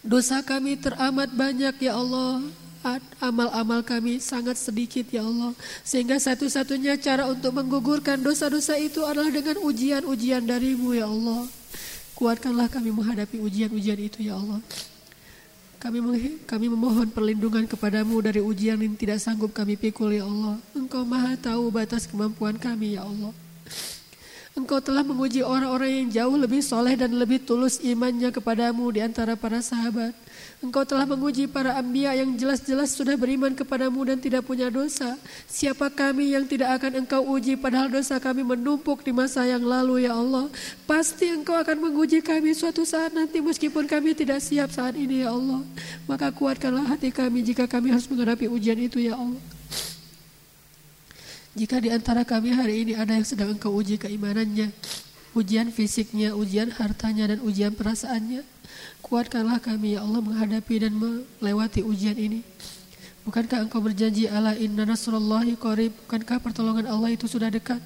Dosa kami teramat banyak ya Allah amal-amal kami sangat sedikit ya Allah. Sehingga satu-satunya cara untuk menggugurkan dosa-dosa itu adalah dengan ujian-ujian darimu ya Allah. Kuatkanlah kami menghadapi ujian-ujian itu ya Allah. Kami kami memohon perlindungan kepadamu dari ujian yang tidak sanggup kami pikul ya Allah. Engkau maha tahu batas kemampuan kami ya Allah. Engkau telah menguji orang-orang yang jauh lebih soleh dan lebih tulus imannya kepadamu di antara para sahabat. Engkau telah menguji para ambia yang jelas-jelas sudah beriman kepadamu dan tidak punya dosa. Siapa kami yang tidak akan engkau uji padahal dosa kami menumpuk di masa yang lalu ya Allah. Pasti engkau akan menguji kami suatu saat nanti meskipun kami tidak siap saat ini ya Allah. Maka kuatkanlah hati kami jika kami harus menghadapi ujian itu ya Allah. Jika di antara kami hari ini ada yang sedang engkau uji keimanannya, ujian fisiknya, ujian hartanya, dan ujian perasaannya. Kuatkanlah kami ya Allah menghadapi dan melewati ujian ini. Bukankah engkau berjanji Allah inna nasrullahi qarib? Bukankah pertolongan Allah itu sudah dekat?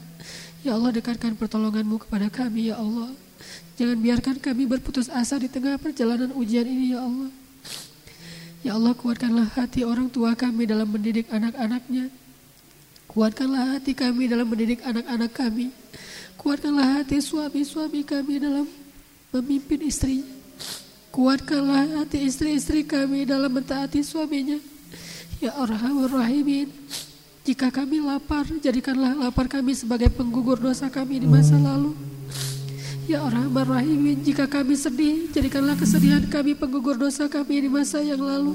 Ya Allah dekatkan pertolonganmu kepada kami ya Allah. Jangan biarkan kami berputus asa di tengah perjalanan ujian ini ya Allah. Ya Allah kuatkanlah hati orang tua kami dalam mendidik anak-anaknya. Kuatkanlah hati kami dalam mendidik anak-anak kami. Kuatkanlah hati suami-suami kami dalam memimpin istrinya. Kuatkanlah hati istri-istri kami dalam mentaati suaminya. Ya Arhamar Rahimin. Jika kami lapar, jadikanlah lapar kami sebagai penggugur dosa kami di masa lalu. Ya Rahman Rahimin, jika kami sedih, jadikanlah kesedihan kami penggugur dosa kami di masa yang lalu.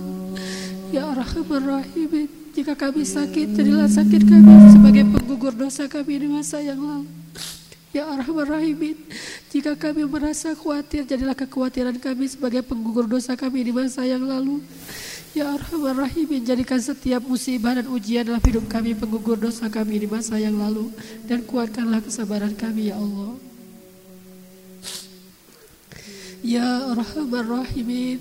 Ya Rahman Rahimin, jika kami sakit, jadilah sakit kami sebagai penggugur dosa kami di masa yang lalu. Ya Rahman Rahimin, jika kami merasa khawatir, jadilah kekhawatiran kami sebagai penggugur dosa kami di masa yang lalu. Ya Rahman Rahimin, jadikan setiap musibah dan ujian dalam hidup kami penggugur dosa kami di masa yang lalu. Dan kuatkanlah kesabaran kami, Ya Allah. Ya Rahman Rahimin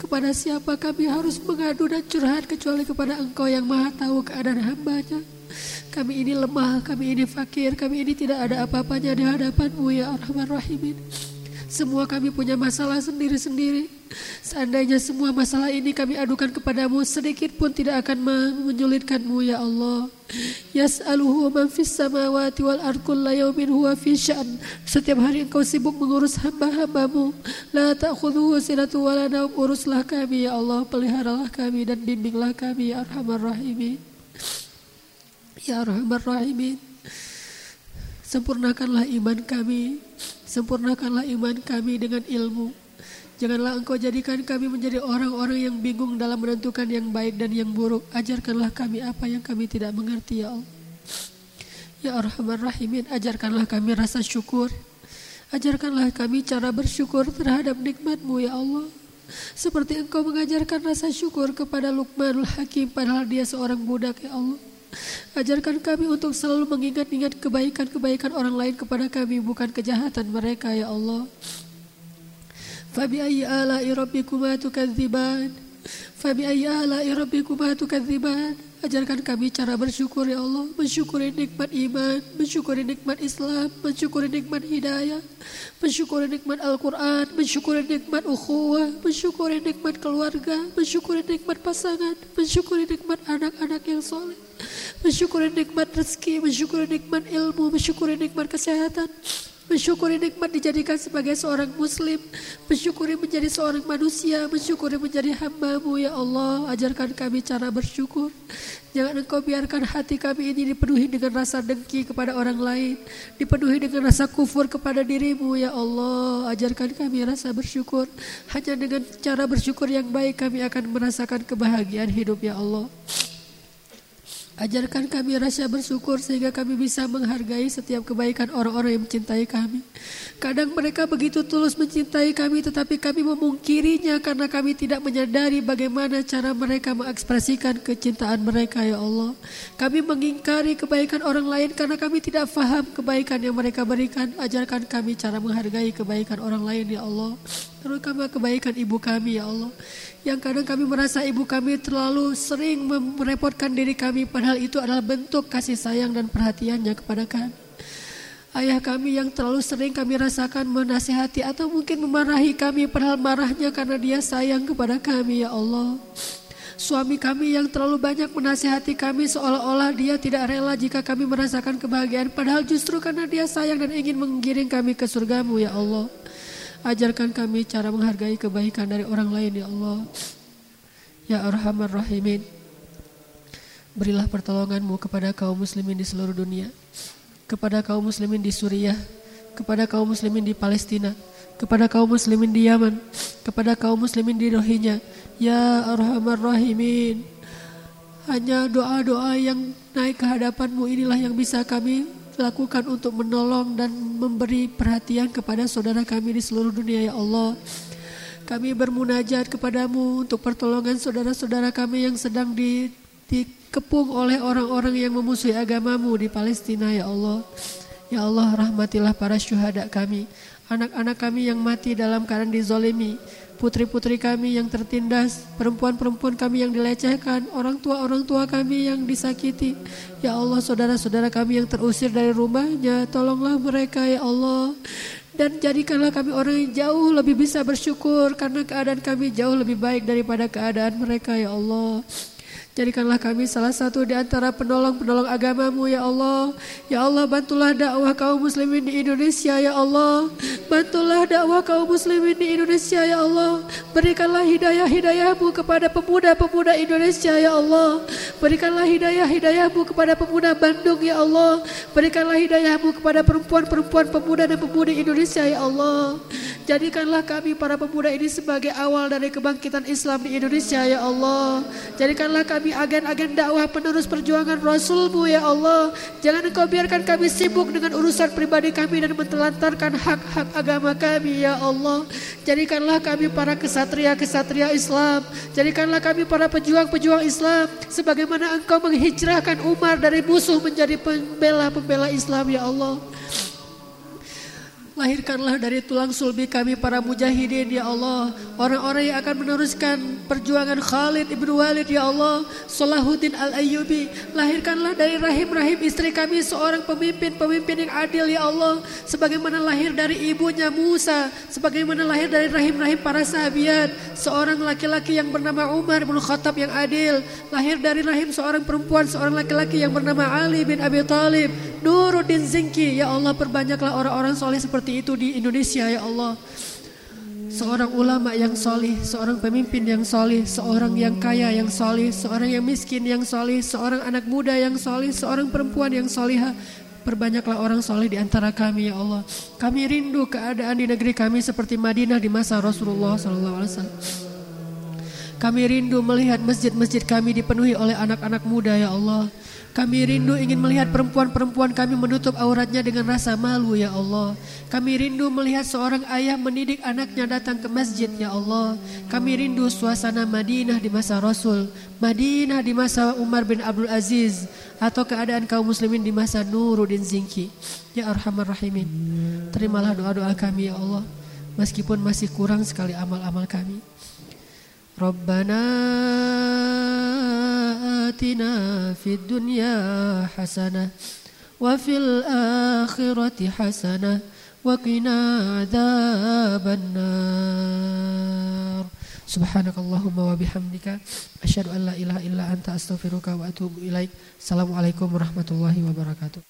Kepada siapa kami harus mengadu dan curhat Kecuali kepada engkau yang maha tahu keadaan hambanya Kami ini lemah, kami ini fakir Kami ini tidak ada apa-apanya di hadapanmu ya Rahman Rahimin. Semua kami punya masalah sendiri-sendiri. Seandainya semua masalah ini kami adukan kepadamu Sedikit pun tidak akan menyulitkanmu ya Allah. Yas'aluhu man fis samawati wal arkul la huwa fi sya'n Setiap hari engkau sibuk mengurus hamba-hambamu. La ta'khudhuhu sinatu wa Uruslah kami ya Allah. Peliharalah kami dan bimbinglah kami ya Arhamar Rahimin Ya Arhamar Rahimin Sempurnakanlah iman kami Sempurnakanlah iman kami dengan ilmu Janganlah engkau jadikan kami menjadi orang-orang yang bingung dalam menentukan yang baik dan yang buruk. Ajarkanlah kami apa yang kami tidak mengerti ya Allah. Ya Arhamar Rahimin, ajarkanlah kami rasa syukur. Ajarkanlah kami cara bersyukur terhadap nikmatmu ya Allah. Seperti engkau mengajarkan rasa syukur kepada Luqmanul Hakim padahal dia seorang budak ya Allah. Ajarkan kami untuk selalu mengingat-ingat kebaikan-kebaikan orang lain kepada kami, bukan kejahatan mereka, ya Allah. Fabi ayyi ala'i rabbikuma tukadziban? Fabi ayyala rabbikuma tukadziban. Ajarkan kami cara bersyukur ya Allah, mensyukuri nikmat iman, mensyukuri nikmat Islam, mensyukuri nikmat hidayah, mensyukuri nikmat Al-Qur'an, mensyukuri nikmat ukhuwah, mensyukuri nikmat keluarga, mensyukuri nikmat pasangan, mensyukuri nikmat anak-anak yang soleh. Mensyukuri nikmat rezeki, mensyukuri nikmat ilmu, mensyukuri nikmat kesehatan, Mensyukuri nikmat dijadikan sebagai seorang muslim. Mensyukuri menjadi seorang manusia. Mensyukuri menjadi hambamu ya Allah. Ajarkan kami cara bersyukur. Jangan engkau biarkan hati kami ini dipenuhi dengan rasa dengki kepada orang lain. Dipenuhi dengan rasa kufur kepada dirimu ya Allah. Ajarkan kami rasa bersyukur. Hanya dengan cara bersyukur yang baik kami akan merasakan kebahagiaan hidup ya Allah Ajarkan kami rasa bersyukur sehingga kami bisa menghargai setiap kebaikan orang-orang yang mencintai kami. Kadang mereka begitu tulus mencintai kami tetapi kami memungkirinya karena kami tidak menyadari bagaimana cara mereka mengekspresikan kecintaan mereka ya Allah. Kami mengingkari kebaikan orang lain karena kami tidak faham kebaikan yang mereka berikan. Ajarkan kami cara menghargai kebaikan orang lain ya Allah. Terutama kebaikan ibu kami ya Allah. Yang kadang kami merasa ibu kami terlalu sering merepotkan diri kami padahal itu adalah bentuk kasih sayang dan perhatiannya kepada kami. Ayah kami yang terlalu sering kami rasakan menasihati atau mungkin memarahi kami padahal marahnya karena dia sayang kepada kami ya Allah. Suami kami yang terlalu banyak menasihati kami seolah-olah dia tidak rela jika kami merasakan kebahagiaan padahal justru karena dia sayang dan ingin menggiring kami ke surgamu ya Allah. Ajarkan kami cara menghargai kebaikan dari orang lain ya Allah. Ya Arhamar Rahimin. Berilah pertolonganmu kepada kaum muslimin di seluruh dunia. Kepada kaum muslimin di Suriah. Kepada kaum muslimin di Palestina. Kepada kaum muslimin di Yaman. Kepada kaum muslimin di Rohingya. Ya Arhamar Rahimin. Hanya doa-doa yang naik ke hadapanmu inilah yang bisa kami lakukan untuk menolong dan memberi perhatian kepada saudara kami di seluruh dunia ya Allah. Kami bermunajat kepadamu untuk pertolongan saudara-saudara kami yang sedang di, dikepung oleh orang-orang yang memusuhi agamamu di Palestina ya Allah. Ya Allah rahmatilah para syuhada kami, anak-anak kami yang mati dalam keadaan dizolimi, putri-putri kami yang tertindas, perempuan-perempuan kami yang dilecehkan, orang tua-orang tua kami yang disakiti. Ya Allah, saudara-saudara kami yang terusir dari rumahnya, tolonglah mereka ya Allah. Dan jadikanlah kami orang yang jauh lebih bisa bersyukur karena keadaan kami jauh lebih baik daripada keadaan mereka ya Allah. Jadikanlah kami salah satu di antara penolong-penolong agamamu ya Allah. Ya Allah bantulah dakwah kaum muslimin di Indonesia ya Allah. Bantulah dakwah kaum muslimin di Indonesia ya Allah. Berikanlah hidayah-hidayahmu kepada pemuda-pemuda Indonesia ya Allah. Berikanlah hidayah-hidayahmu kepada pemuda Bandung ya Allah. Berikanlah hidayahmu kepada perempuan-perempuan pemuda dan pemudi Indonesia ya Allah. Jadikanlah kami para pemuda ini sebagai awal dari kebangkitan Islam di Indonesia ya Allah. Jadikanlah kami kami agen-agen dakwah penerus perjuangan Rasulmu ya Allah. Jangan engkau biarkan kami sibuk dengan urusan pribadi kami dan mentelantarkan hak-hak agama kami ya Allah. Jadikanlah kami para kesatria-kesatria Islam. Jadikanlah kami para pejuang-pejuang Islam. Sebagaimana engkau menghijrahkan Umar dari musuh menjadi pembela-pembela Islam ya Allah. Lahirkanlah dari tulang sulbi kami para mujahidin ya Allah. Orang-orang yang akan meneruskan perjuangan Khalid ibnu Walid ya Allah. Salahuddin al-Ayyubi Lahirkanlah dari rahim-rahim istri kami seorang pemimpin-pemimpin yang adil ya Allah. Sebagaimana lahir dari ibunya Musa Sebagaimana lahir dari rahim-rahim para sahabiat. Seorang laki-laki yang bernama Umar bin Khattab yang adil. Lahir dari rahim seorang perempuan Seorang laki-laki yang bernama Ali bin Abi Talib Nuruddin Zinki Ya Allah perbanyaklah orang-orang soleh seperti seperti itu di Indonesia ya Allah. Seorang ulama yang solih, seorang pemimpin yang solih, seorang yang kaya yang solih, seorang yang miskin yang solih, seorang anak muda yang solih, seorang perempuan yang solihah. Perbanyaklah orang soleh di antara kami ya Allah. Kami rindu keadaan di negeri kami seperti Madinah di masa Rasulullah SAW. Kami rindu melihat masjid-masjid kami dipenuhi oleh anak-anak muda ya Allah. Kami rindu ingin melihat perempuan-perempuan kami menutup auratnya dengan rasa malu ya Allah. Kami rindu melihat seorang ayah mendidik anaknya datang ke masjid ya Allah. Kami rindu suasana Madinah di masa Rasul. Madinah di masa Umar bin Abdul Aziz. Atau keadaan kaum muslimin di masa Nuruddin Zinki. Ya Arhamar Rahimin. Terimalah doa-doa kami ya Allah. Meskipun masih kurang sekali amal-amal kami. Rabbana آتنا في الدنيا حسنة وفي الآخرة حسنة وقنا عذاب النار سبحانك اللهم وبحمدك أشهد أن لا إله إلا أنت أستغفرك وأتوب إليك السلام عليكم ورحمة الله وبركاته